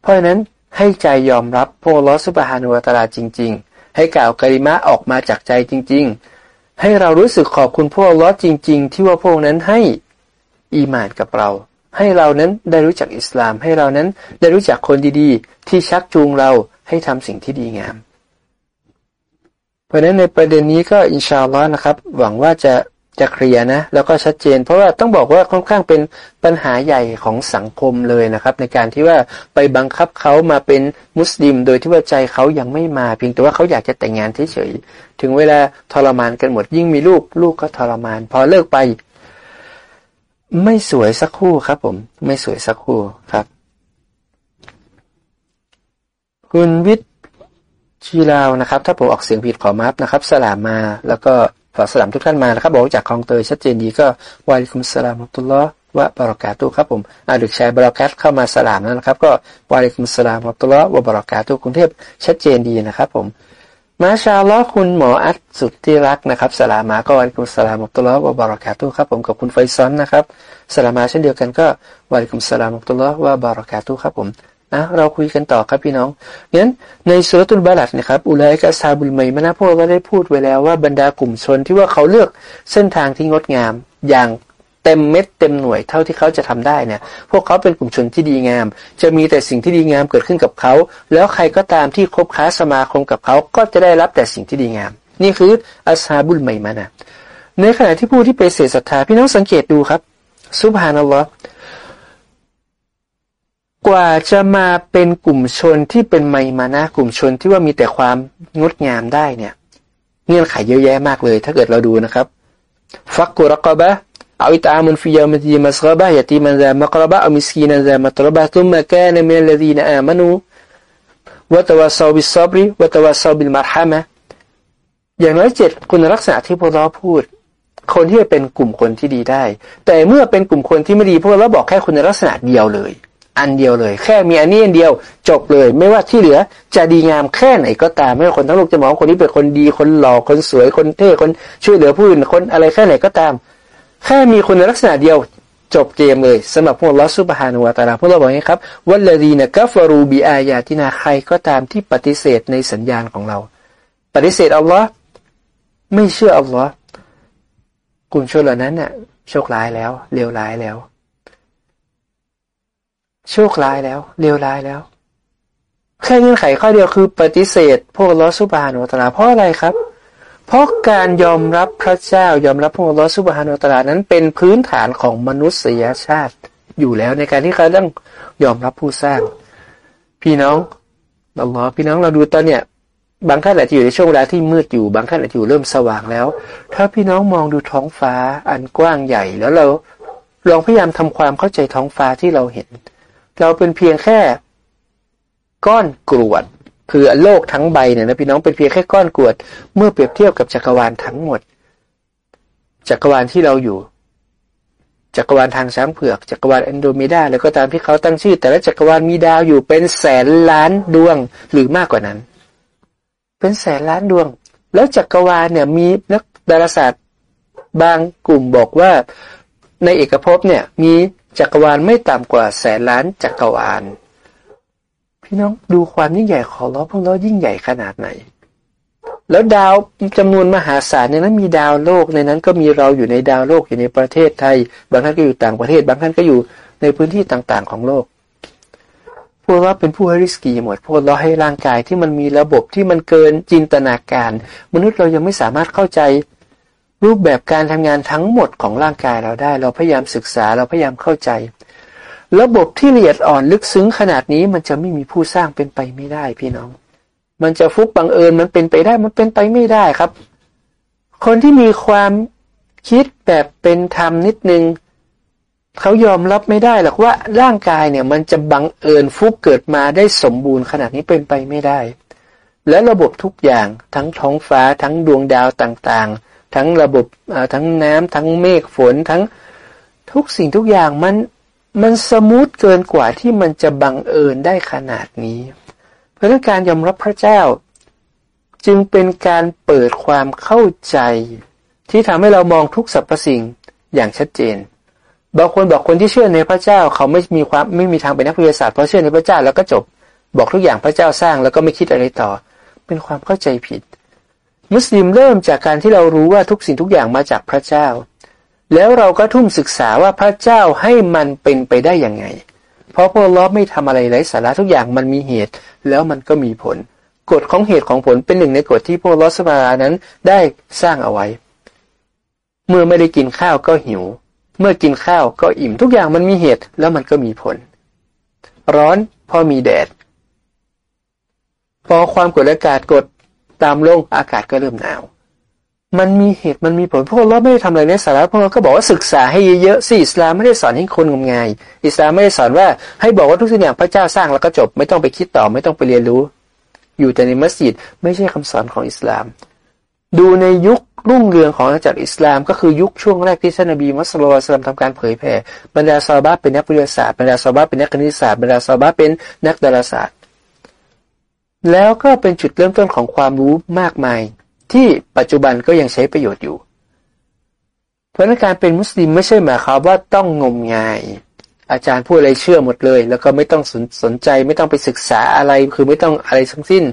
เพราะฉะนั้นให้ใจยอมรับพลอสุบฮานุวตาลาจริง ๆ ให้กล่าวกริมะออกมาจากใจจริง ๆ ให้เรารู้สึกขอบคุณพระลอจริง ๆ ที่ว่าพระองค์นั้นให้อีมานกับเรา ให้เรานั้นได้รู้จักอิสลาม ให้เรานั้นได้รู้จักคนดีๆ ที่ชักจูงเราให้ทำสิ่งที่ดีงาม เพราะฉะนั้นในประเด็นนี้ก็อินชาอัลลอฮ์นะครับ หวังว่าจะ จะเคลียร์นะแล้วก็ชัดเจน เพราะว่าต้องบอกว่าค่อนข้างเป็นปัญหาใหญ่ของสังคมเลยนะครับ ในการที่ว่าไปบังคับเขามาเป็นมุสลิม โดยที่ว่าใจเขายังไม่มาเพียงแต่ว่าเขาอยากจะแต่งงานเฉยๆถึงเวลาทรมานกันหมดยิ่งมีลูกลูกก็ทรมาน พอเลิกไป ไม่สวยสักคู่ครับผม ไม่สวยสักคู่ครับ คุณวิทย์ชีลาวนะครับ ถ้าผมออกเสียงผิดขอมาฟนะครับ สลามมาแล้วก็ ขอสลามทุกท่านมานะครับ บอกจากคลองเตยชัดเจนดีก็วาลิคุมสลามตุลลอฮ์วะบารอกาตุครับผมอาดึกชายบารอกาตเข้ามาสลามนะครับ ก็วาลิคุมสลามตุลลอฮ์วะบารอกาตุกรุงเทพชัดเจนดีนะครับผมมาชาลอคุณหมออัดสุดที่รักนะครับสลามาก็วาลิคุมสลามตุลลอฮ์วะบารอกาตุครับผมกับคุณไฟซอนนะครับสลามาเช่นเดียวกันก็วาลิคุมสลามตุลลอฮ์วะบารอกาตุครับผม นะเราคุยกันต่อครับพี่น้องงั้นในสุรตุลบาลัดนะครับอุลัยกาซาบุลไมมานะพวกเราได้พูดไว้แล้วว่าบรรดากลุ่มชนที่ว่าเขาเลือกเส้นทางที่งดงาม อย่างเต็มเม็ดเต็มหน่วยเท่าที่เขาจะทำได้เนี่ย พวกเขาเป็นกลุ่มชนที่ดีงาม จะมีแต่สิ่งที่ดีงามเกิดขึ้นกับเขา แล้วใครก็ตามที่คบค้าสมาคมกับเขาก็จะได้รับแต่สิ่งที่ดีงาม นี่คืออัซาบุลไมมานะในขณะที่ผู้ที่เป็นเศษศรัทธาพี่น้องสังเกตดูครับซุบฮานัลลอฮ์ กว่าจะมาเป็นกลุ่มชนที่เป็นไมมานะกลุ่มชนที่ว่ามีแต่ความงดงามได้เนี่ยเงื่อนไขเยอะแยะมากเลย ถ้าเกิดเราดูนะครับفك رقبة أو إطعام في يوم ذي مسغبة يتيما ذا مقربة أو مسكينا ذا متربة ثم كان من الذين آمنوا وتواصوا بالصبر وتواصوا بالمرحمة อย่างน้อยเจ็ดคุณลักษณะที่พวกเราพูด คนที่จะเป็นกลุ่มคนที่ดีได้ แต่เมื่อเป็นกลุ่มคนที่ไม่ดีพวกเราบอกแค่คุณลักษณะเดียวเลย อันเดียวเลย แค่มีอันนี้อันเดียวจบเลย ไม่ว่าที่เหลือจะดีงามแค่ไหนก็ตามไม่ว่าคนทั้งโลกจะมองคนนี้เป็นคนดีคนหล่อคนสวยคนเท่คนช่วยเหลือผู้อื่นคนอะไรแค่ไหนก็ตาม แค่มีคุณลักษณะเดียวจบเกมเลยสำหรับพวกลอสุบฮานุวาตาลาพวกเราบอกงี้ครับวัลลีนะกัฟรูบีอายาตินาใครก็ตามที่ปฏิเสธในสัญญาณของเรา ปฏิเสธอัลลอฮ์ไม่เชื่ออัลลอฮ์กลุ่มชนเหล่านั้นน่ะโชคร้ายแล้วเลวร้ายแล้ว โชคร้ายแล้วเลวร้ายแล้วแค่เงื่อนไขข้อเดียวคือปฏิเสธ พวกลอสุบฮานุตลาเพราะอะไรครับ เพราะการยอมรับพระเจ้ายอมรับพวกลอสุบฮานุตลานั้นเป็นพื้นฐานของมนุษยชาติอยู่แล้วในการที่เขาต้องยอมรับผู้สร้าง พี่น้องอัลลอฮ์พี่น้องเราดูตอนเนี้ยบางท่านอาจจะอยู่ในช่วงเวลาที่มืดอยู่ บางท่านอาจจะอยู่เริ่มสว่างแล้ว ถ้าพี่น้องมองดูท้องฟ้าอันกว้างใหญ่แล้วเราลองพยายามทำความเข้าใจท้องฟ้าที่เราเห็น เราเป็นเพียงแค่ ก้อนกรวด คือโลกทั้งใบเนี่ยนะพี่น้องเป็นเพียงแค่ก้อนกรวด เมื่อเปรียบเทียบกับจักรวาลทั้งหมด จักรวาลที่เราอยู่ จักรวาลทางช้างเผือก จักรวาลแอนโดเมดาแล้วก็ตามที่เขาตั้งชื่อ แต่ละจักรวาลมีดาวอยู่เป็นแสนล้านดวงหรือมากกว่านั้น เป็นแสนล้านดวง แล้วจักรวาลเนี่ยมีนักดาราศาสตร์บางกลุ่มบอกว่าในเอกภพเนี่ยมี จักรวาลไม่ต่ำกว่าแสนล้านจักรวาล พี่น้องดูความยิ่งใหญ่ของเราพวกเรายิ่งใหญ่ขนาดไหน แล้วดาวจำนวนมหาศาลในนั้นมีดาวโลกในนั้นก็มีเราอยู่ในดาวโลกอยู่ในประเทศไทย บางท่านก็อยู่ต่างประเทศ บางท่านก็อยู่ในพื้นที่ต่างๆ ของโลกพวกเราเป็นผู้ให้ริสกีหมดพวกเราให้ร่างกายที่มันมีระบบที่มันเกินจินตนาการ มนุษย์เรายังไม่สามารถเข้าใจ รูปแบบการทำงานทั้งหมดของร่างกายเราได้ เราพยายามศึกษาเราพยายามเข้าใจ ระบบที่ละเอียดอ่อนลึกซึ้งขนาดนี้มันจะไม่มีผู้สร้างเป็นไปไม่ได้พี่น้อง มันจะฟุกบังเอิญมันเป็นไปได้มันเป็นไปไม่ได้ครับ คนที่มีความคิดแบบเป็นธรรมนิดนึงเขายอมรับไม่ได้หรอกว่าร่างกายเนี่ยมันจะบังเอิญฟุกเกิดมาได้สมบูรณ์ขนาดนี้เป็นไปไม่ได้ และระบบทุกอย่างทั้งท้องฟ้าทั้งดวงดาวต่าง ทั้งระบบทั้งน้ำทั้งเมฆฝนทั้งทุกสิ่งทุกอย่างมันมันสมูทเกินกว่าที่มันจะบังเอิญได้ขนาดนี้ เพราะนั้นการยอมรับพระเจ้า จึงเป็นการเปิดความเข้าใจ ที่ทำให้เรามองทุกสรรพสิ่งอย่างชัดเจน บางคนบอกคนที่เชื่อในพระเจ้า เขาไม่มีความไม่มีทางเป็นนักวิทยาศาสตร์เพราะเชื่อในพระเจ้าแล้วก็จบ บอกทุกอย่างพระเจ้าสร้างแล้วก็ไม่คิดอะไรต่อ เป็นความเข้าใจผิด มุสลิมเริ่มจากการที่เรารู้ว่าทุกสิ่งทุกอย่างมาจากพระเจ้า แล้วเราก็ทุ่มศึกษาว่าพระเจ้าให้มันเป็นไปได้ยังไง เพราะพวกล้อไม่ทำอะไรไร้สาระทุกอย่างมันมีเหตุ แล้วมันก็มีผล กฎของเหตุของผลเป็นหนึ่งในกฎที่พวกลอสมานั้นได้สร้างเอาไว้ เมื่อไม่ได้กินข้าวก็หิว เมื่อกินข้าวก็อิ่มทุกอย่างมันมีเหตุแล้วมันก็มีผล ร้อนพอมีแดด พอความกดอากาศกด ตามลงอากาศก็เริ่มหนาว มันมีเหตุมันมีผลพวกเราไม่ได้ทำอะไรในสาระพวกเราก็บอกว่าศึกษาให้เยอะๆสิอิสลามไม่ได้สอนให้คนงมงาย อิสลามไม่ได้สอนว่าให้บอกว่าทุกสิ่งอย่างพระเจ้าสร้างแล้วก็จบ ไม่ต้องไปคิดต่อไม่ต้องไปเรียนรู้ อยู่แต่ในมัสยิดไม่ใช่คำสอนของอิสลาม ดูในยุครุ่งเรืองของอาณาจักรอิสลาม ก็คือยุคช่วงแรกที่ท่านนบีมุสลิมทำการเผยแผ่บรรดาซาบะเป็นนักวิทยาศาสตร์บรรดาซาบะเป็นนักคณิตศาสตร์บรรดาซาบะเป็นนักดาราศาสตร์ แล้วก็เป็นจุดเริ่มต้นของความรู้มากมาย ที่ปัจจุบันก็ยังใช้ประโยชน์อยู่ เพราะนักการเป็นมุสลิมไม่ใช่หมายความว่าต้องงมงาย อาจารย์พูดอะไรเชื่อหมดเลย แล้วก็ไม่ต้องสนสนใจไม่ต้องไปศึกษาอะไรคือไม่ต้องอะไรทั้งสิ้น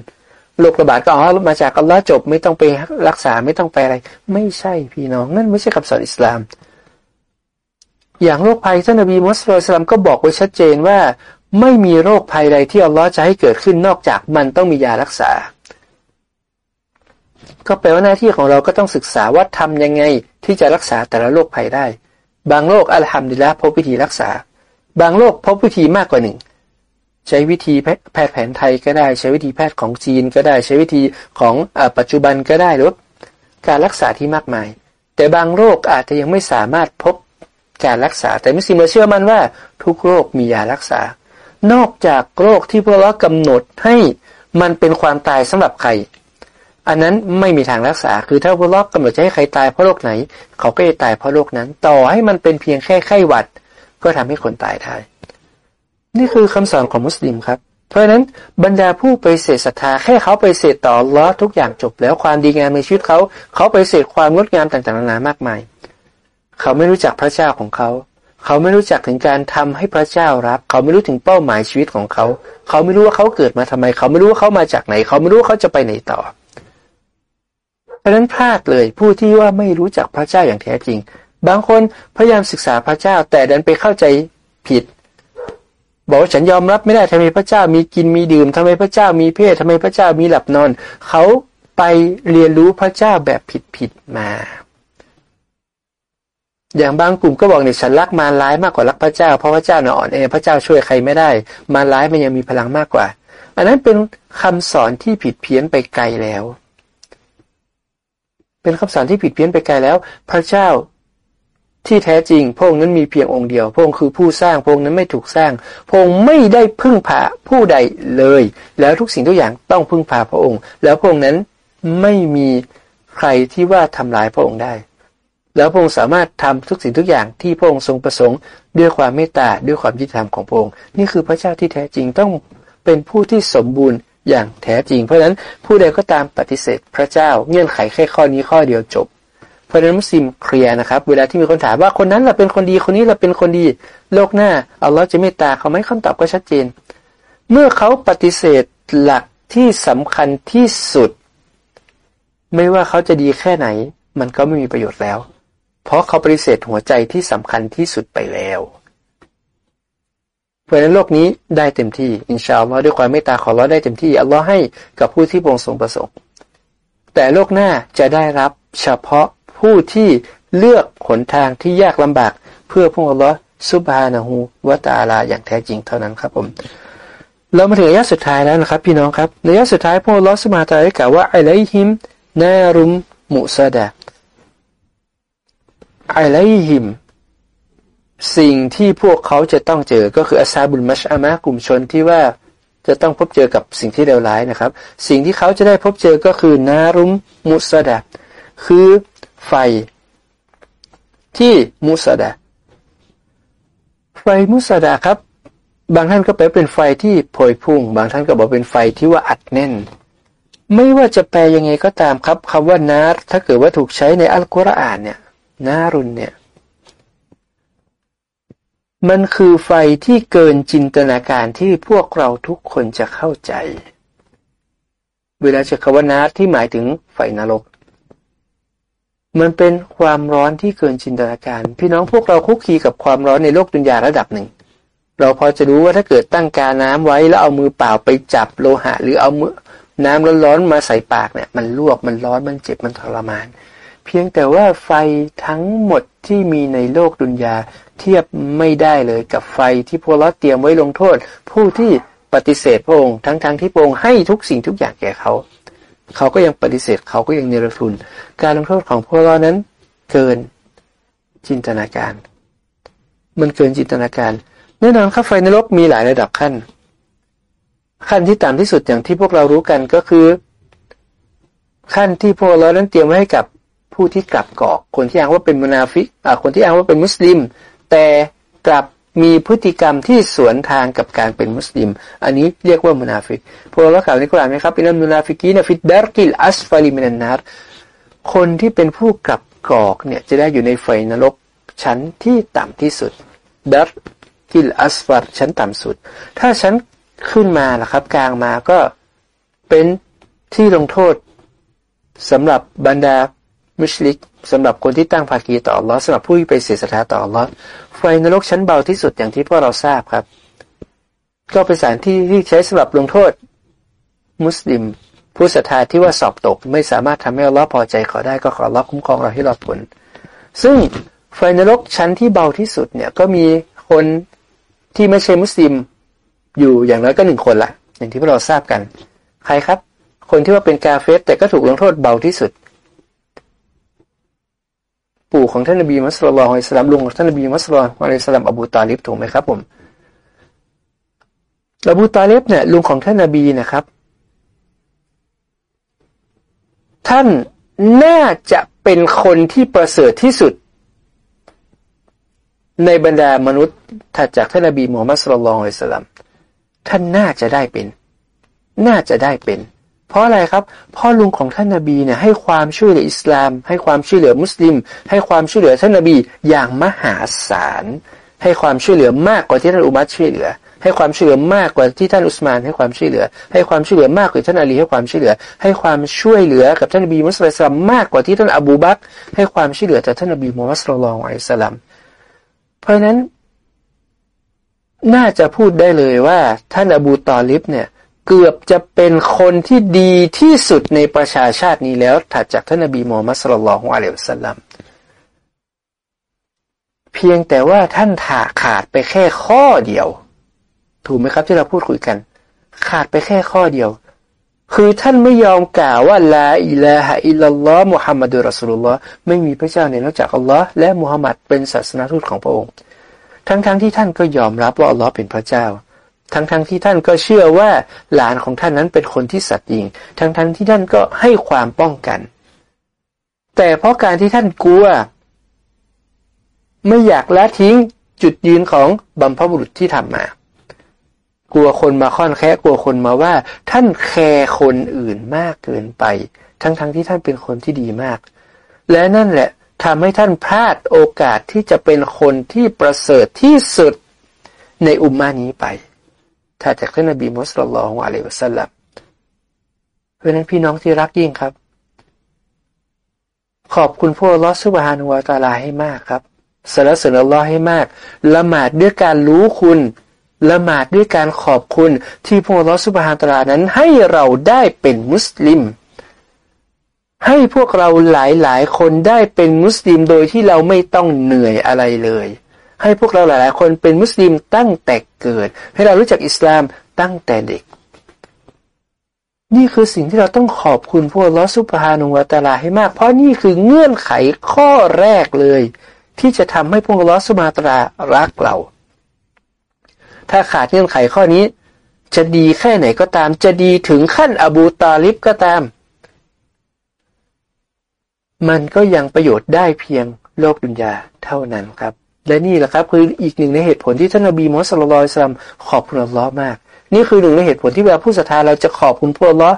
โรคระบาดก็อ๋อมาจากอัลลอฮ์จบไม่ต้องไปรักษาไม่ต้องไปอะไร ไม่ใช่พี่น้องนั่นไม่ใช่คำสอนอิสลาม อย่างโรคภัยท่านนบีมุสลิมก็บอกไว้ชัดเจนว่า ไม่มีโรคภัยใดที่อัลลอฮ์จะให้เกิดขึ้นนอกจากมันต้องมียารักษา ก็แปลว่าหน้าที่ของเราก็ต้องศึกษาว่าทำยังไงที่จะรักษาแต่ละโรคภัยได้ บางโรคอัลฮัมดุลิลละพบวิธีรักษา บางโรคพบวิธีมากกว่าหนึ่งใช้วิธีแพทย์แผนไทยก็ได้ ใช้วิธีแพทย์ของจีนก็ได้ ใช้วิธีของอปัจจุบันก็ได้หรือการรักษาที่มากมาย แต่บางโรคอาจจะยังไม่สามารถพบการรักษา แต่มุสลิมเชื่อมั่นว่าทุกโรคมียารักษา นอกจากโรคที่พวกเรากำหนดให้มันเป็นความตายสำหรับใคร อันนั้นไม่มีทางรักษา คือถ้าพวกเรากำหนดจะให้ใครตายเพราะโรคไหน เขาก็จะตายเพราะโรคนั้น ต่อให้มันเป็นเพียงแค่ไข้หวัด ก็ทำให้คนตายได้นี่คือคำสอนของมุสลิมครับ เพราะฉะนั้นบรรดาผู้ไปเสดศรัทธาแค่เขาไปเสดต่อล้อทุกอย่างจบแล้วความดีงามในชีวิตเขา เขาไปเสดความงดงามต่างๆนานามากมาย เขาไม่รู้จักพระเจ้าของเขา เขาไม่รู้จักถึงการทำให้พระเจ้ารับเขาไม่รู้ถึงเป้าหมายชีวิตของเขา เขาไม่รู้ว่าเขาเกิดมาทำไม เขาไม่รู้ว่าเขามาจากไหน เขาไม่รู้ว่าเขาจะไปไหนต่อ เพราะนั้นพลาดเลยผู้ที่ว่าไม่รู้จักพระเจ้าอย่างแท้จริง บางคนพยายามศึกษาพระเจ้าแต่ดันไปเข้าใจผิด บอกว่าฉันยอมรับไม่ได้ทำไมพระเจ้ามีกินมีดื่มทำไมพระเจ้ามีเพศทำไมพระเจ้ามีหลับนอน เขาไปเรียนรู้พระเจ้าแบบผิดๆมา อย่างบางกลุ่มก็บอกเนี่ยฉันรักมารร้ายมากกว่ารักพระเจ้า เพราะพระเจ้าเนี่ยอ่อนแอพระเจ้าช่วยใครไม่ได้ มารร้ายมันยังมีพลังมากกว่า อันนั้นเป็นคำสอนที่ผิดเพี้ยนไปไกลแล้ว เป็นคำสอนที่ผิดเพี้ยนไปไกลแล้ว พระเจ้าที่แท้จริงพระองค์นั้นมีเพียงองค์เดียวพระองค์คือผู้สร้างพระองค์นั้นไม่ถูกสร้างพระองค์ไม่ได้พึ่งพาผู้ใดเลย แล้วทุกสิ่งทุกอย่างต้องพึ่งพาพระองค์ แล้วพระองค์นั้นไม่มีใครที่ว่าทำลายพระองค์ได้ แล้วพระองค์สามารถทำทุกสิ่งทุกอย่างที่พระองค์ทรงประสงค์ ด้วยความเมตตาด้วยความยุติธรรมของพระองค์นี่คือพระเจ้าที่แท้จริงต้องเป็นผู้ที่สมบูรณ์อย่างแท้จริง เพราะฉะนั้นผู้ใดก็ตามปฏิเสธพระเจ้าเงื่อนไขแค่ข้อนี้ข้อเดียวจบพราะฉะนั้นมุสลิมเคลียร์นะครับ เวลาที่มีคนถามว่าคนนั้นเราเป็นคนดีคนนี้เราเป็นคนดี โลกหน้าอัลลอฮ์จะเมตตาเขาไหมคำตอบก็ชัดเจน เมื่อเขาปฏิเสธหลักที่สำคัญที่สุด ไม่ว่าเขาจะดีแค่ไหน มันก็ไม่มีประโยชน์แล้ว เพราะเขาปฏิเสธหัวใจที่สำคัญที่สุดไปแล้วเพราะฉะนั้นโลกนี้ได้เต็มที่ อินชาอัลลอฮ์ด้วยความเมตตาของอัลลอฮ์ได้เต็มที่ อัลลอฮ์ให้กับผู้ที่พระองค์ทรงประสงค์ แต่โลกหน้าจะได้รับเฉพาะผู้ที่เลือกขนทางที่ยากลำบาก เพื่อพระองค์ลลอฮ์ซุบฮานะฮูวะตาลาอย่างแท้จริงเท่านั้นครับผม เรามาถึงระยะสุดท้ายแล้วนะครับ พี่น้องครับระยะสุดท้ายพระองค์ลอสุบฮาตาได้กล่าวว่าไอไลฮิมนารุมมุซาดะ ไอไลฮิม สิ่งที่พวกเขาจะต้องเจอก็คืออาซาบุลมัชอามะกลุ่มชนที่ว่าจะต้องพบเจอกับสิ่งที่เลวร้ายนะครับ สิ่งที่เขาจะได้พบเจอก็คือนารุมมุสดะคือไฟที่มุสดาไฟมุสดาครับ บางท่านก็แปลเป็นไฟที่โผยพุ่ง บางท่านก็บอกเป็นไฟที่ว่าอัดแน่น ไม่ว่าจะแปลยังไงก็ตามครับคำว่านารถ้าเกิดว่าถูกใช้ในอัลกุรอานเนี่ย นารุนเนี่ย มันคือไฟที่เกินจินตนาการที่พวกเราทุกคนจะเข้าใจ เวลาจะคำว่านาที่หมายถึงไฟนรก มันเป็นความร้อนที่เกินจินตนาการ พี่น้องพวกเราคุกคีกับความร้อนในโลกดุนยาระดับหนึ่งเราพอจะรู้ว่าถ้าเกิดตั้งกาน้ำไว้แล้วเอามือเปล่าไปจับโลหะ หรือเอามือน้ำร้อนๆมาใส่ปากเนี่ย มันลวกมันร้อนมันเจ็บมันทรมาน เพียงแต่ว่าไฟทั้งหมดที่มีในโลกดุนยา เทียบไม่ได้เลยกับไฟที่พวกเราเตรียมไว้ลงโทษ ผู้ที่ปฏิเสธพระองค์ทั้งๆทที่พระองค์ให้ทุกสิ่งทุกอย่างแก่เขา เขาก็ยังปฏิเสธเขาก็ยังเนรทุนการลงโทษของพวกเรานั้น เกินจินตนาการ มันเกินจินตนาการแน่นอนครับไฟนรกมีหลายระดับขั้น ขั้นที่ต่ำที่สุดอย่างที่พวกเรารู้กันก็คือ ขั้นที่พวกเรานั้นเตรียมไว้ให้กับ ผู้ที่กลับกลอก คนที่อ้างว่าเป็นมุนาฟิกคนที่อ้างว่าเป็นมุสลิม แต่กลับมีพฤติกรรมที่สวนทางกับการเป็นมุสลิม อันนี้เรียกว่ามุนาฟิกพวกเรากล่าวในกุรานไหมครับอินันมุนาฟิกีนฟิดดาร์กิลอัสฟาลิมินันนารคนที่เป็นผู้กลับกอกเนี่ยจะได้อยู่ในไฟนรกชั้นที่ต่ำที่สุดالدرك الأسفل ชั้นต่ำสุด ถ้าชั้นขึ้นมาล่ะครับ กลางมาก็เป็นที่ลงโทษสำหรับบรรดา มุชลิกสำหรับคนที่ตั้งภาคีต่ออัลลอฮ์สำหรับผู้ที่ไปเสียสถาต่ออัลลอฮ์ไฟนรกชั้นเบาที่สุดอย่างที่พวกเราทราบครับ ก็เป็นสถานที่ที่ใช้สำหรับลงโทษ มุสลิม ผู้ศรัทธาที่ว่าสอบตก ไม่สามารถทำให้อัลลอฮ์พอใจเขาได้ก็ขออัลลอฮ์คุ้มครองเราให้รอดพ้นซึ่งไฟนรกชั้นที่เบาที่สุดเนี่ยก็มีคนที่ไม่ใช่มุสลิมอยู่อย่างน้อยก็หนึ่งคนละอย่างที่พวกเราทราบกัน ใครครับ คนที่ว่าเป็นกาเฟสแต่ก็ถูกลงโทษเบาที่สุด ปู่ของท่านนบีมุสลิมอิสลามลุงของท่านนบีมุสลิมอิสลามอบูตาลิบถูกไหมครับผมอบูตาลิบเนี่ยลุงของท่านนบีนะครับ ท่านน่าจะเป็นคนที่ประเสริฐที่สุด ในบรรดามนุษย์ถัดจากท่านนบีมูฮัมมัดสุลลัลอิสลามท่านน่าจะได้เป็น น่าจะได้เป็น เพราะอะไรครับ พ่อลุงของท่านนาบีเนี่ยให้ความช่วยเหลืออิสลาม ให้ความช่วยเหลือมุสลิม ให้ความช่วยเหลือท่านนาบีอย่างมหาศาล ให้ความช่วยเหลือมากกว่าที่ท่านอุมัตช่วยเหลือ ให้ความช่วยเหลือมากกว่าที่ท่านอุสมานให้ความช่วยเหลือ ให้ความช่วยเหลือมากกว่าท่านอาลีให้ความช่วยเหลือ ให้ความช่วยเหลือกับท่านนบีมุสลิมมากกว่าที่ท่านอบูบักให้ความช่วยเหลือจากท่านนบีมูฮัมมัดสุลลัลอิสลามเพราะนั้นน่าจะพูดได้เลยว่าท่านอบูตอลิบเนี่ย เกือบจะเป็นคนที่ดีที่สุดในประชาชาตินี้แล้วถัดจากท่านนบีมูฮัมมัดสุลลัลของอะลัยฮิสลามเพียงแต่ว่าท่านถาขาดไปแค่ข้อเดียว ถูกไหมครับที่เราพูดคุยกัน ขาดไปแค่ข้อเดียว คือท่านไม่ยอมกล่าวว่าลาอิลาฮะอิลลัลลอฮ์มุฮัมมัดุลรอสุลลอฮ์ไม่มีพระเจ้าในนอกจากอัลลอฮ์และมุฮัมมัดเป็นศาสนาทูตของพระองค์ ทั้งๆทที่ท่านก็ยอมรับว่าอัลลอฮ์เป็นพระเจ้า ทั้งๆทที่ท่านก็เชื่อว่าหลานของท่านนั้นเป็นคนที่สัตย์จริง ทั้งๆทที่ท่านก็ให้ความป้องกัน แต่เพราะการที่ท่านกลัว ไม่อยากละทิ้งจุดยืนของบัมพบุรุษที่ทำมา กลัวคนมาค่อนแค่กลัวคนมาว่า ท่านแคร์คนอื่นมากเกินไป ทั้งๆทที่ท่านเป็นคนที่ดีมาก และนั่นแหละทำให้ท่านพลาดโอกาสที่จะเป็นคนที่ประเสริฐที่สุดในอุมมานี้ไป ถ้าจากท่านนบีมุสลิมของอะลัยวะสัลลัมเพราะนั้นพี่น้องที่รักยิ่งครับ ขอบคุณพระลอสุบฮานุวาตาลาให้มากครับสรรเสริญอัลลอฮ์ให้มาก ละหมาดด้วยการรู้คุณ ละหมาดด้วยการขอบคุณที่พระลอสุบฮานตาลานั้นให้เราได้เป็นมุสลิม ให้พวกเราหลายๆ คนได้เป็นมุสลิมโดยที่เราไม่ต้องเหนื่อยอะไรเลย ให้พวกเราหลาย ๆ คนเป็นมุสลิมตั้งแต่เกิด ให้เรารู้จักอิสลามตั้งแต่เด็ก นี่คือสิ่งที่เราต้องขอบคุณพวกลอสุภานุวตาลาให้มาก เพราะนี่คือเงื่อนไขข้อแรกเลย ที่จะทำให้พวกลอสุมาตรารักเรา ถ้าขาดเงื่อนไขข้อนี้ จะดีแค่ไหนก็ตาม จะดีถึงขั้นอบูตาลิบก็ตาม มันก็ยังประโยชน์ได้เพียงโลกดุนยาเท่านั้นครับ และนี่แหละครับคืออีกหนึ่งในเหตุผลที่ท่านนบีมุสลิมลอยซัมขอบคุณอัลลอฮ์มาก นี่คือหนึ่งในเหตุผลที่เวลาผู้ศรัทธาเราจะขอบคุณพระอัลลอฮ์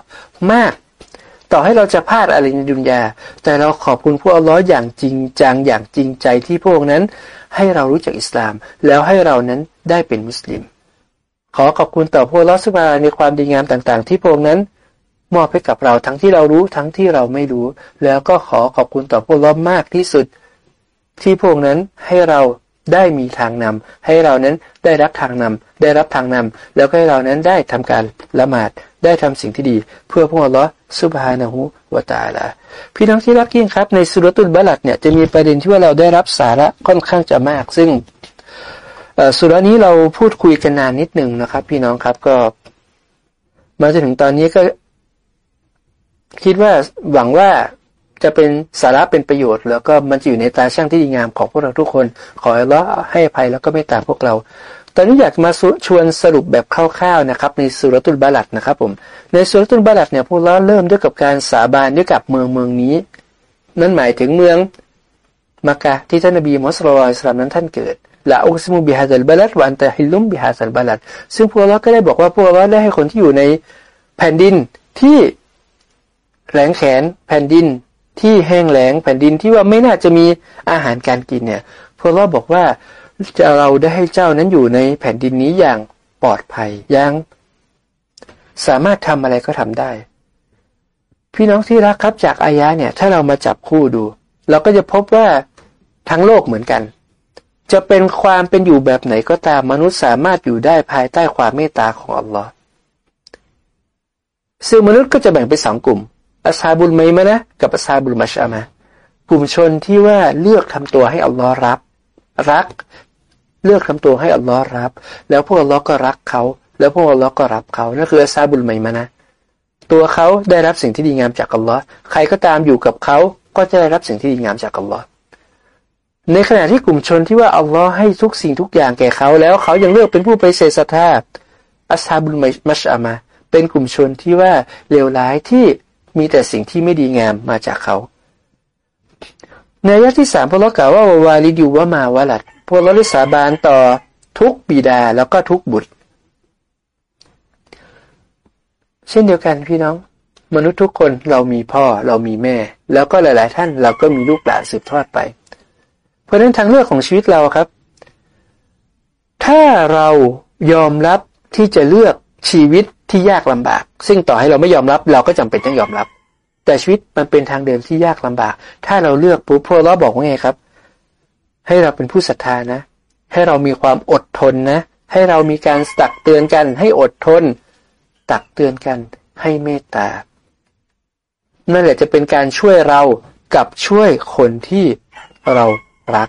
มาก ต่อให้เราจะพลาดอะไรในดุนยา แต่เราขอบคุณพระอัลลอฮ์อย่างจริงจังอย่างจริงใจที่พวกนั้น ให้เรารู้จักอิสลาม แล้วให้เรานั้นได้เป็นมุสลิม ขอขอบคุณต่อพระอัลลอฮ์สุบาในความดีงามต่าง ๆ ที่พวกนั้นมอบให้กับเราทั้งที่เรารู้ทั้งที่เราไม่รู้ แล้วก็ขอขอบคุณต่อพระอัลลอฮ์มากที่สุด ที่พวกนั้นให้เราได้มีทางนำให้เรานั้นได้รับทางนำได้รับทางนำแล้วก็ให้เรานั้นได้ทำการละหมาดได้ทำสิ่งที่ดี เพื่อพวกเราสุบฮานะฮูวะตาลาพี่น้องที่รักยิ่งครับ ในสุรตุลบาลัดเนี่ยจะมีประเด็นที่ว่าเราได้รับสาระค่อนข้างจะมาก ซึ่งสุรนี้เราพูดคุยกันนานนิดหนึ่งนะครับ พี่น้องครับก็ มาจนถึงตอนนี้ก็ คิดว่าหวังว่า จะเป็นสาระเป็นประโยชน์ แล้วก็มันจะอยู่ในตาช่างที่ดีงามของพวกเราทุกคน ขอให้ละให้อภัยแล้วก็ไม่ตาพวกเรา ตอนนี้อยากมาชวนสรุปแบบคร่าวๆนะครับ ในสุรตุลบาลัดนะครับผมในสุรตุลบาลัดเนี่ยพวกเราเริ่มด้วยกับการสาบานด้วยกับเมืองเมืองนี้ นั่นหมายถึงเมืองมักกะที่ท่านนบีมุสลิมสลามนั้นท่านเกิดละอุสมุบิฮาซัลบาลัดวันตะฮิลุมบิฮาซัลบาลัดซึ่งพวกเราก็ได้บอกว่าพวกเราได้ให้คนที่อยู่ในแผ่นดินที่แหลงแขนแผ่นดิน ที่แห้งแล้งแผ่นดินที่ว่าไม่น่าจะมีอาหารการกินเนี่ยพวกเราบอกว่าจะเราได้ให้เจ้านั้นอยู่ในแผ่นดินนี้อย่างปลอดภัยอย่างสามารถทำอะไรก็ทำได้ พี่น้องที่รักครับจากอายะเนี่ย ถ้าเรามาจับคู่ดู เราก็จะพบว่าทั้งโลกเหมือนกัน จะเป็นความเป็นอยู่แบบไหนก็ตามมนุษย์สามารถอยู่ได้ภายใต้ความเมตตาของอัลลอฮ์ซึ่งมนุษย์ก็จะแบ่งเป็นสองกลุ่ม อัซาบุลไมมะนะกับอัซาบุลมัชอามะกลุ่มชนที่ว่าเลือกทำตัวให้อัลลอฮ์รับ รัก เลือกทำตัวให้อัลลอฮ์รับ แล้วพวกอัลลอฮ์ก็รักเขา แล้วพวกอัลลอฮ์ก็รับเขานั่นคืออัซาบุลไมมะนะตัวเขาได้รับสิ่งที่ดีงามจากอัลลอฮ์ใครก็ตามอยู่กับเขาก็จะได้รับสิ่งที่ดีงามจากอัลลอฮ์ในขณะที่กลุ่มชนที่ว่าอัลลอฮ์ให้ทุกสิ่งทุกอย่างแก่เขา แล้วเขายังเลือกเป็นผู้ไปเสศรัทธาอัซาบุลมัชอามะเป็นกลุ่มชนที่ว่าเลวร้ายที่ มีแต่สิ่งที่ไม่ดีงามมาจากเขา ในยะที่สามพระเรากล่าวว่าวาลิดิวว่ามาวลัดพวกเราได้สาบานต่อทุกบิดาแล้วก็ทุกบุตร เช่นเดียวกันพี่น้อง มนุษย์ทุกคนเรามีพ่อเรามีแม่ แล้วก็หลาย ๆ ท่านเราก็มีลูกหลานสืบทอดไป เพราะนั้นทางเลือกของชีวิตเราครับ ถ้าเรายอมรับที่จะเลือกชีวิต ที่ยากลำบาก ซึ่งต่อให้เราไม่ยอมรับ เราก็จำเป็นต้องยอมรับ แต่ชีวิตมันเป็นทางเดินที่ยากลำบาก ถ้าเราเลือกปุ๊บพวกเราบอกว่าไงครับ ให้เราเป็นผู้ศรัทธานะ ให้เรามีความอดทนนะ ให้เรามีการตักเตือนกัน ให้อดทน ตักเตือนกัน ให้เมตตา นั่นแหละจะเป็นการช่วยเรากับช่วยคนที่เรารัก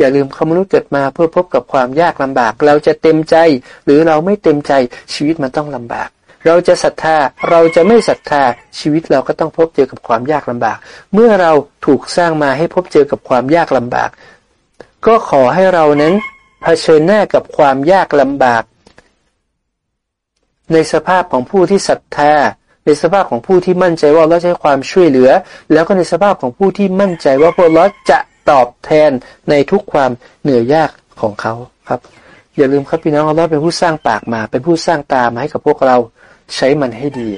อย่าลืมคำมนุษย์เกิดมาเพื่อพบกับความยากลำบาก เราจะเต็มใจ หรือเราไม่เต็มใจชีวิตมันต้องลำบาก เราจะศรัทธาเราจะไม่ศรัทธาชีวิตเราก็ต้องพบเจอกับความยากลำบาก เมื่อเราถูกสร้างมาให้พบเจอกับความยากลำบาก ก็ขอให้เรานั้นเผชิญหน้ากับความยากลำบาก ในสภาพของผู้ที่ศรัทธาในสภาพของผู้ที่มั่นใจว่าเราใช้ความช่วยเหลือ แล้วก็ในสภาพของผู้ที่มั่นใจว่าพวกเราจะ ตอบแทนในทุกความเหนื่อยยากของเขาครับ อย่าลืมครับพี่น้องเราเป็นผู้สร้างปากมา เป็นผู้สร้างตามาให้กับพวกเราใช้มันให้ดี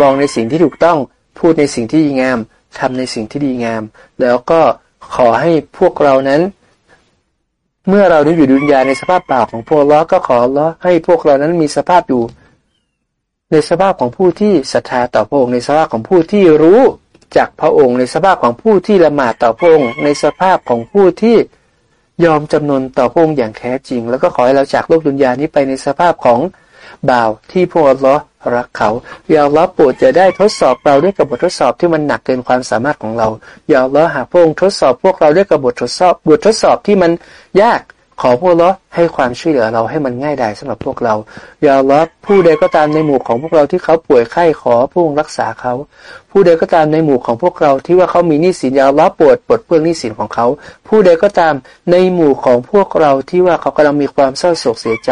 มองในสิ่งที่ถูกต้องพูดในสิ่งที่ดีงามทำในสิ่งที่ดีงาม แล้วก็ขอให้พวกเรานั้น เมื่อเราได้อยู่ดุนยาในสภาพเปล่าของพวกเราก็ขอร้อให้พวกเรานั้นมีสภาพอยู่ ในสภาพของผู้ที่ศรัทธาต่อพระองค์ในสภาพของผู้ที่รู้ จากพระองค์ในสภาพของผู้ที่ละหมาดต่อพระองค์ในสภาพของผู้ที่ยอมจำนนต่อพระองค์อย่างแท้จริง แล้วก็ขอให้เราจากโลกดุนยานี้ไปในสภาพของบ่าวที่พวกเรารักเขาอย่าละโปรดจะได้ทดสอบเราด้วยกับบททดสอบที่มันหนักเกินความสามารถของเราอย่าละหาพระองค์ทดสอบพวกเราด้วยกับบททดสอบบททดสอบที่มันยาก ขอพวกเราให้ความช่วยเหลือเราให้มันง่ายดายสำหรับพวกเราอย่าละผู้ใดก็ตามในหมู่ของพวกเราที่เขาป่วยไข้ขอพระองค์รักษาเขา ผู้ใดก็ตามในหมู่ของพวกเราที่ว่าเขามีหนี้สินอย่าละปวดปลดเปลื้องหนี้สินของเขา ผู้ใดก็ตามในหมู่ของพวกเราที่ว่าเขากำลังมีความเศร้าโศกเสียใจ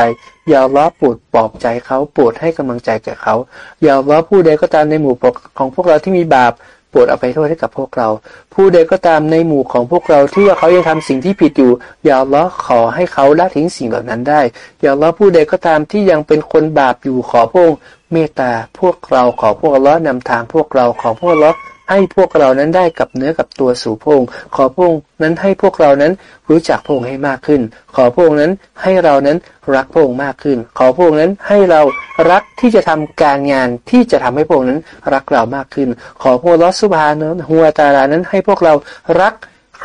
อย่าละปวดปลอบใจเขาปวดให้กำลังใจแก่เขาอย่าละผู้ใดก็ตามในหมู่ของพวกเราที่มีบาป ปรดอภัยโทษให้กับพวกเรา ผู้ใดก็ตามในหมู่ของพวกเราที่ว่าเขายังทำสิ่งที่ผิดอยู่ อย่าล้อขอให้เขาละทิ้งสิ่งเหล่านั้นได้ อย่าล้อผู้ใดก็ตามที่ยังเป็นคนบาปอยู่ขอพระองค์เมตตาพวกเราขอพวกล้อนำทางพวกเราขอพวกล้อ ให้พวกเรานั้นได้กับเนื้อกับตัวสู่พงขอพงนั้นให้พวกเรานั้นรู้จักพงให้มากขึ้น ขอพงนั้นให้เรานั้นรักพงมากขึ้น ขอพงนั้นให้เรารักที่จะทำการงานที่จะทำให้พงนั้นรักเรามากขึ้น ขอพงลอสุบานนั้นหัวตาลานั้นให้พวกเรารัก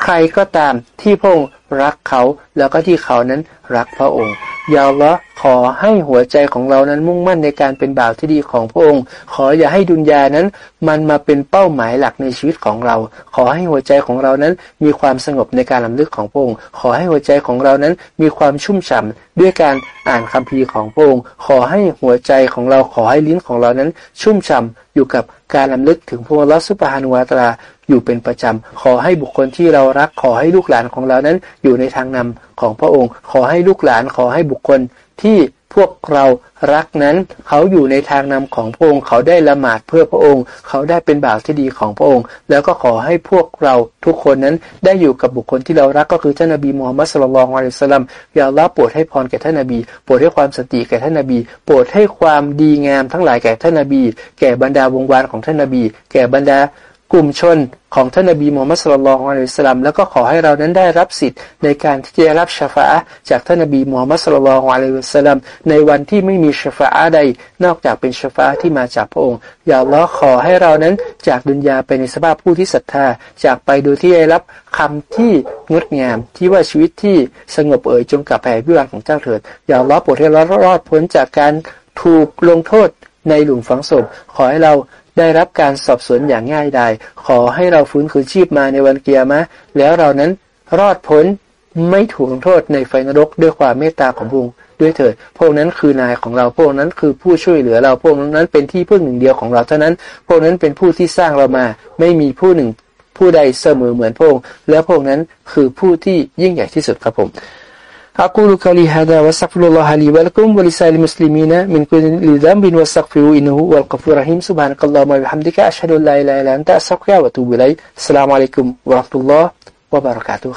ใครก็ตามที่พระองค์รักเขาแล้วก็ที่เขานั้นรักพระองค์ยาละขอให้หัวใจของเรานั้นมุ่งมั่นในการเป็นบ่าวที่ดีของพระองค์ ขออย่าให้ดุนยานั้น มันมาเป็นเป้าหมายหลักในชีวิตของเรา ขอให้หัวใจของเรานั้นมีความสงบในการลำลึกของพระองค์ ขอให้หัวใจของเรานั้นมีความชุ่มฉ่าด้วยการอ่านคัมภีร์ของพระองค์ ขอให้หัวใจของเราขอให้ลิ้นของเรานั้น ชุ่มฉ่าอยู่กับการลำลึกถึงพระลัสุปฮานุวาตรา อยู่เป็นประจำ ขอให้บุคคลที่เรารัก ขอให้ลูกหลานของเรานั้น อยู่ในทางนำของพระองค์ ขอให้ลูกหลาน ขอให้บุคคลที่พวกเรารักนั้น เขาอยู่ในทางนำของพระองค์ เขาได้ละหมาดเพื่อพระองค์ เขาได้เป็นบ่าวที่ดีของพระองค์ แล้วก็ขอให้พวกเราทุกคนนั้นได้อยู่กับบุคคลที่เรารักก็คือท่านนบีมูฮัมมัดสุลลัลอะลัยฮิสลามอย่าลาโปรดให้พรแก่ท่านนบีโปรดให้ความสติแก่ท่านนบีโปรดให้ความดีงามทั้งหลายแก่ท่านนบี แก่บรรดาวงวานของท่านนบี แก่บรรดา กลุ่มชนของท่านนบีมูฮัมมัดสุลลัลของอัลลอฮสลามแล้วก็ขอให้เรานั้นได้รับสิทธิ์ในการที่จะรับชาฟาจากท่านนบีมูฮัมมัดสุลลัลของอัลลอฮสลามในวันที่ไม่มีชาฟาใด นอกจากเป็นชาฟาที่มาจากพระองค์อย่าล้อขอให้เรานั้นจากดุนยาไปในสภาพผู้ที่ศรัทธา จากไปโดยที่ได้รับคำที่งดงามที่ว่าชีวิตที่สงบเอ่ยจงกลับไปพิวานของเจ้าเถิดอย่าล้อโปรดให้เรารอดพ้นจากการถูกลงโทษในหลุมฝังศพขอให้เรา ได้รับการสอบสวนอย่างง่ายดายขอให้เราฟื้นคืนชีพมาในวันเกียร์มะ แล้วเรานั้นรอดพ้นไม่ถูกโทษในไฟนรกด้วยความเมตตาของพระองค์ด้วยเถิดพวกนั้นคือนายของเราพวกนั้นคือผู้ช่วยเหลือเราพวกนั้นเป็นที่พึ่งหนึ่งเดียวของเราเท่านั้น พวกนั้นเป็นผู้ที่สร้างเรามา ไม่มีผู้หนึ่งผู้ใดเสมอเหมือนพระองค์และพวกนั้นคือผู้ที่ยิ่งใหญ่ที่สุดครับผม أقول قولي هذا واستغفر الله لي ولكم ولسائر المسلمين من كل ذنب واستغفروا إنه هو الغفور الرحيم. سبحانك اللهم وبحمدك أشهد أن لا إله إلا أنت أستغفرك وأتوب إليك. السلام عليكم ورحمة الله وبركاته.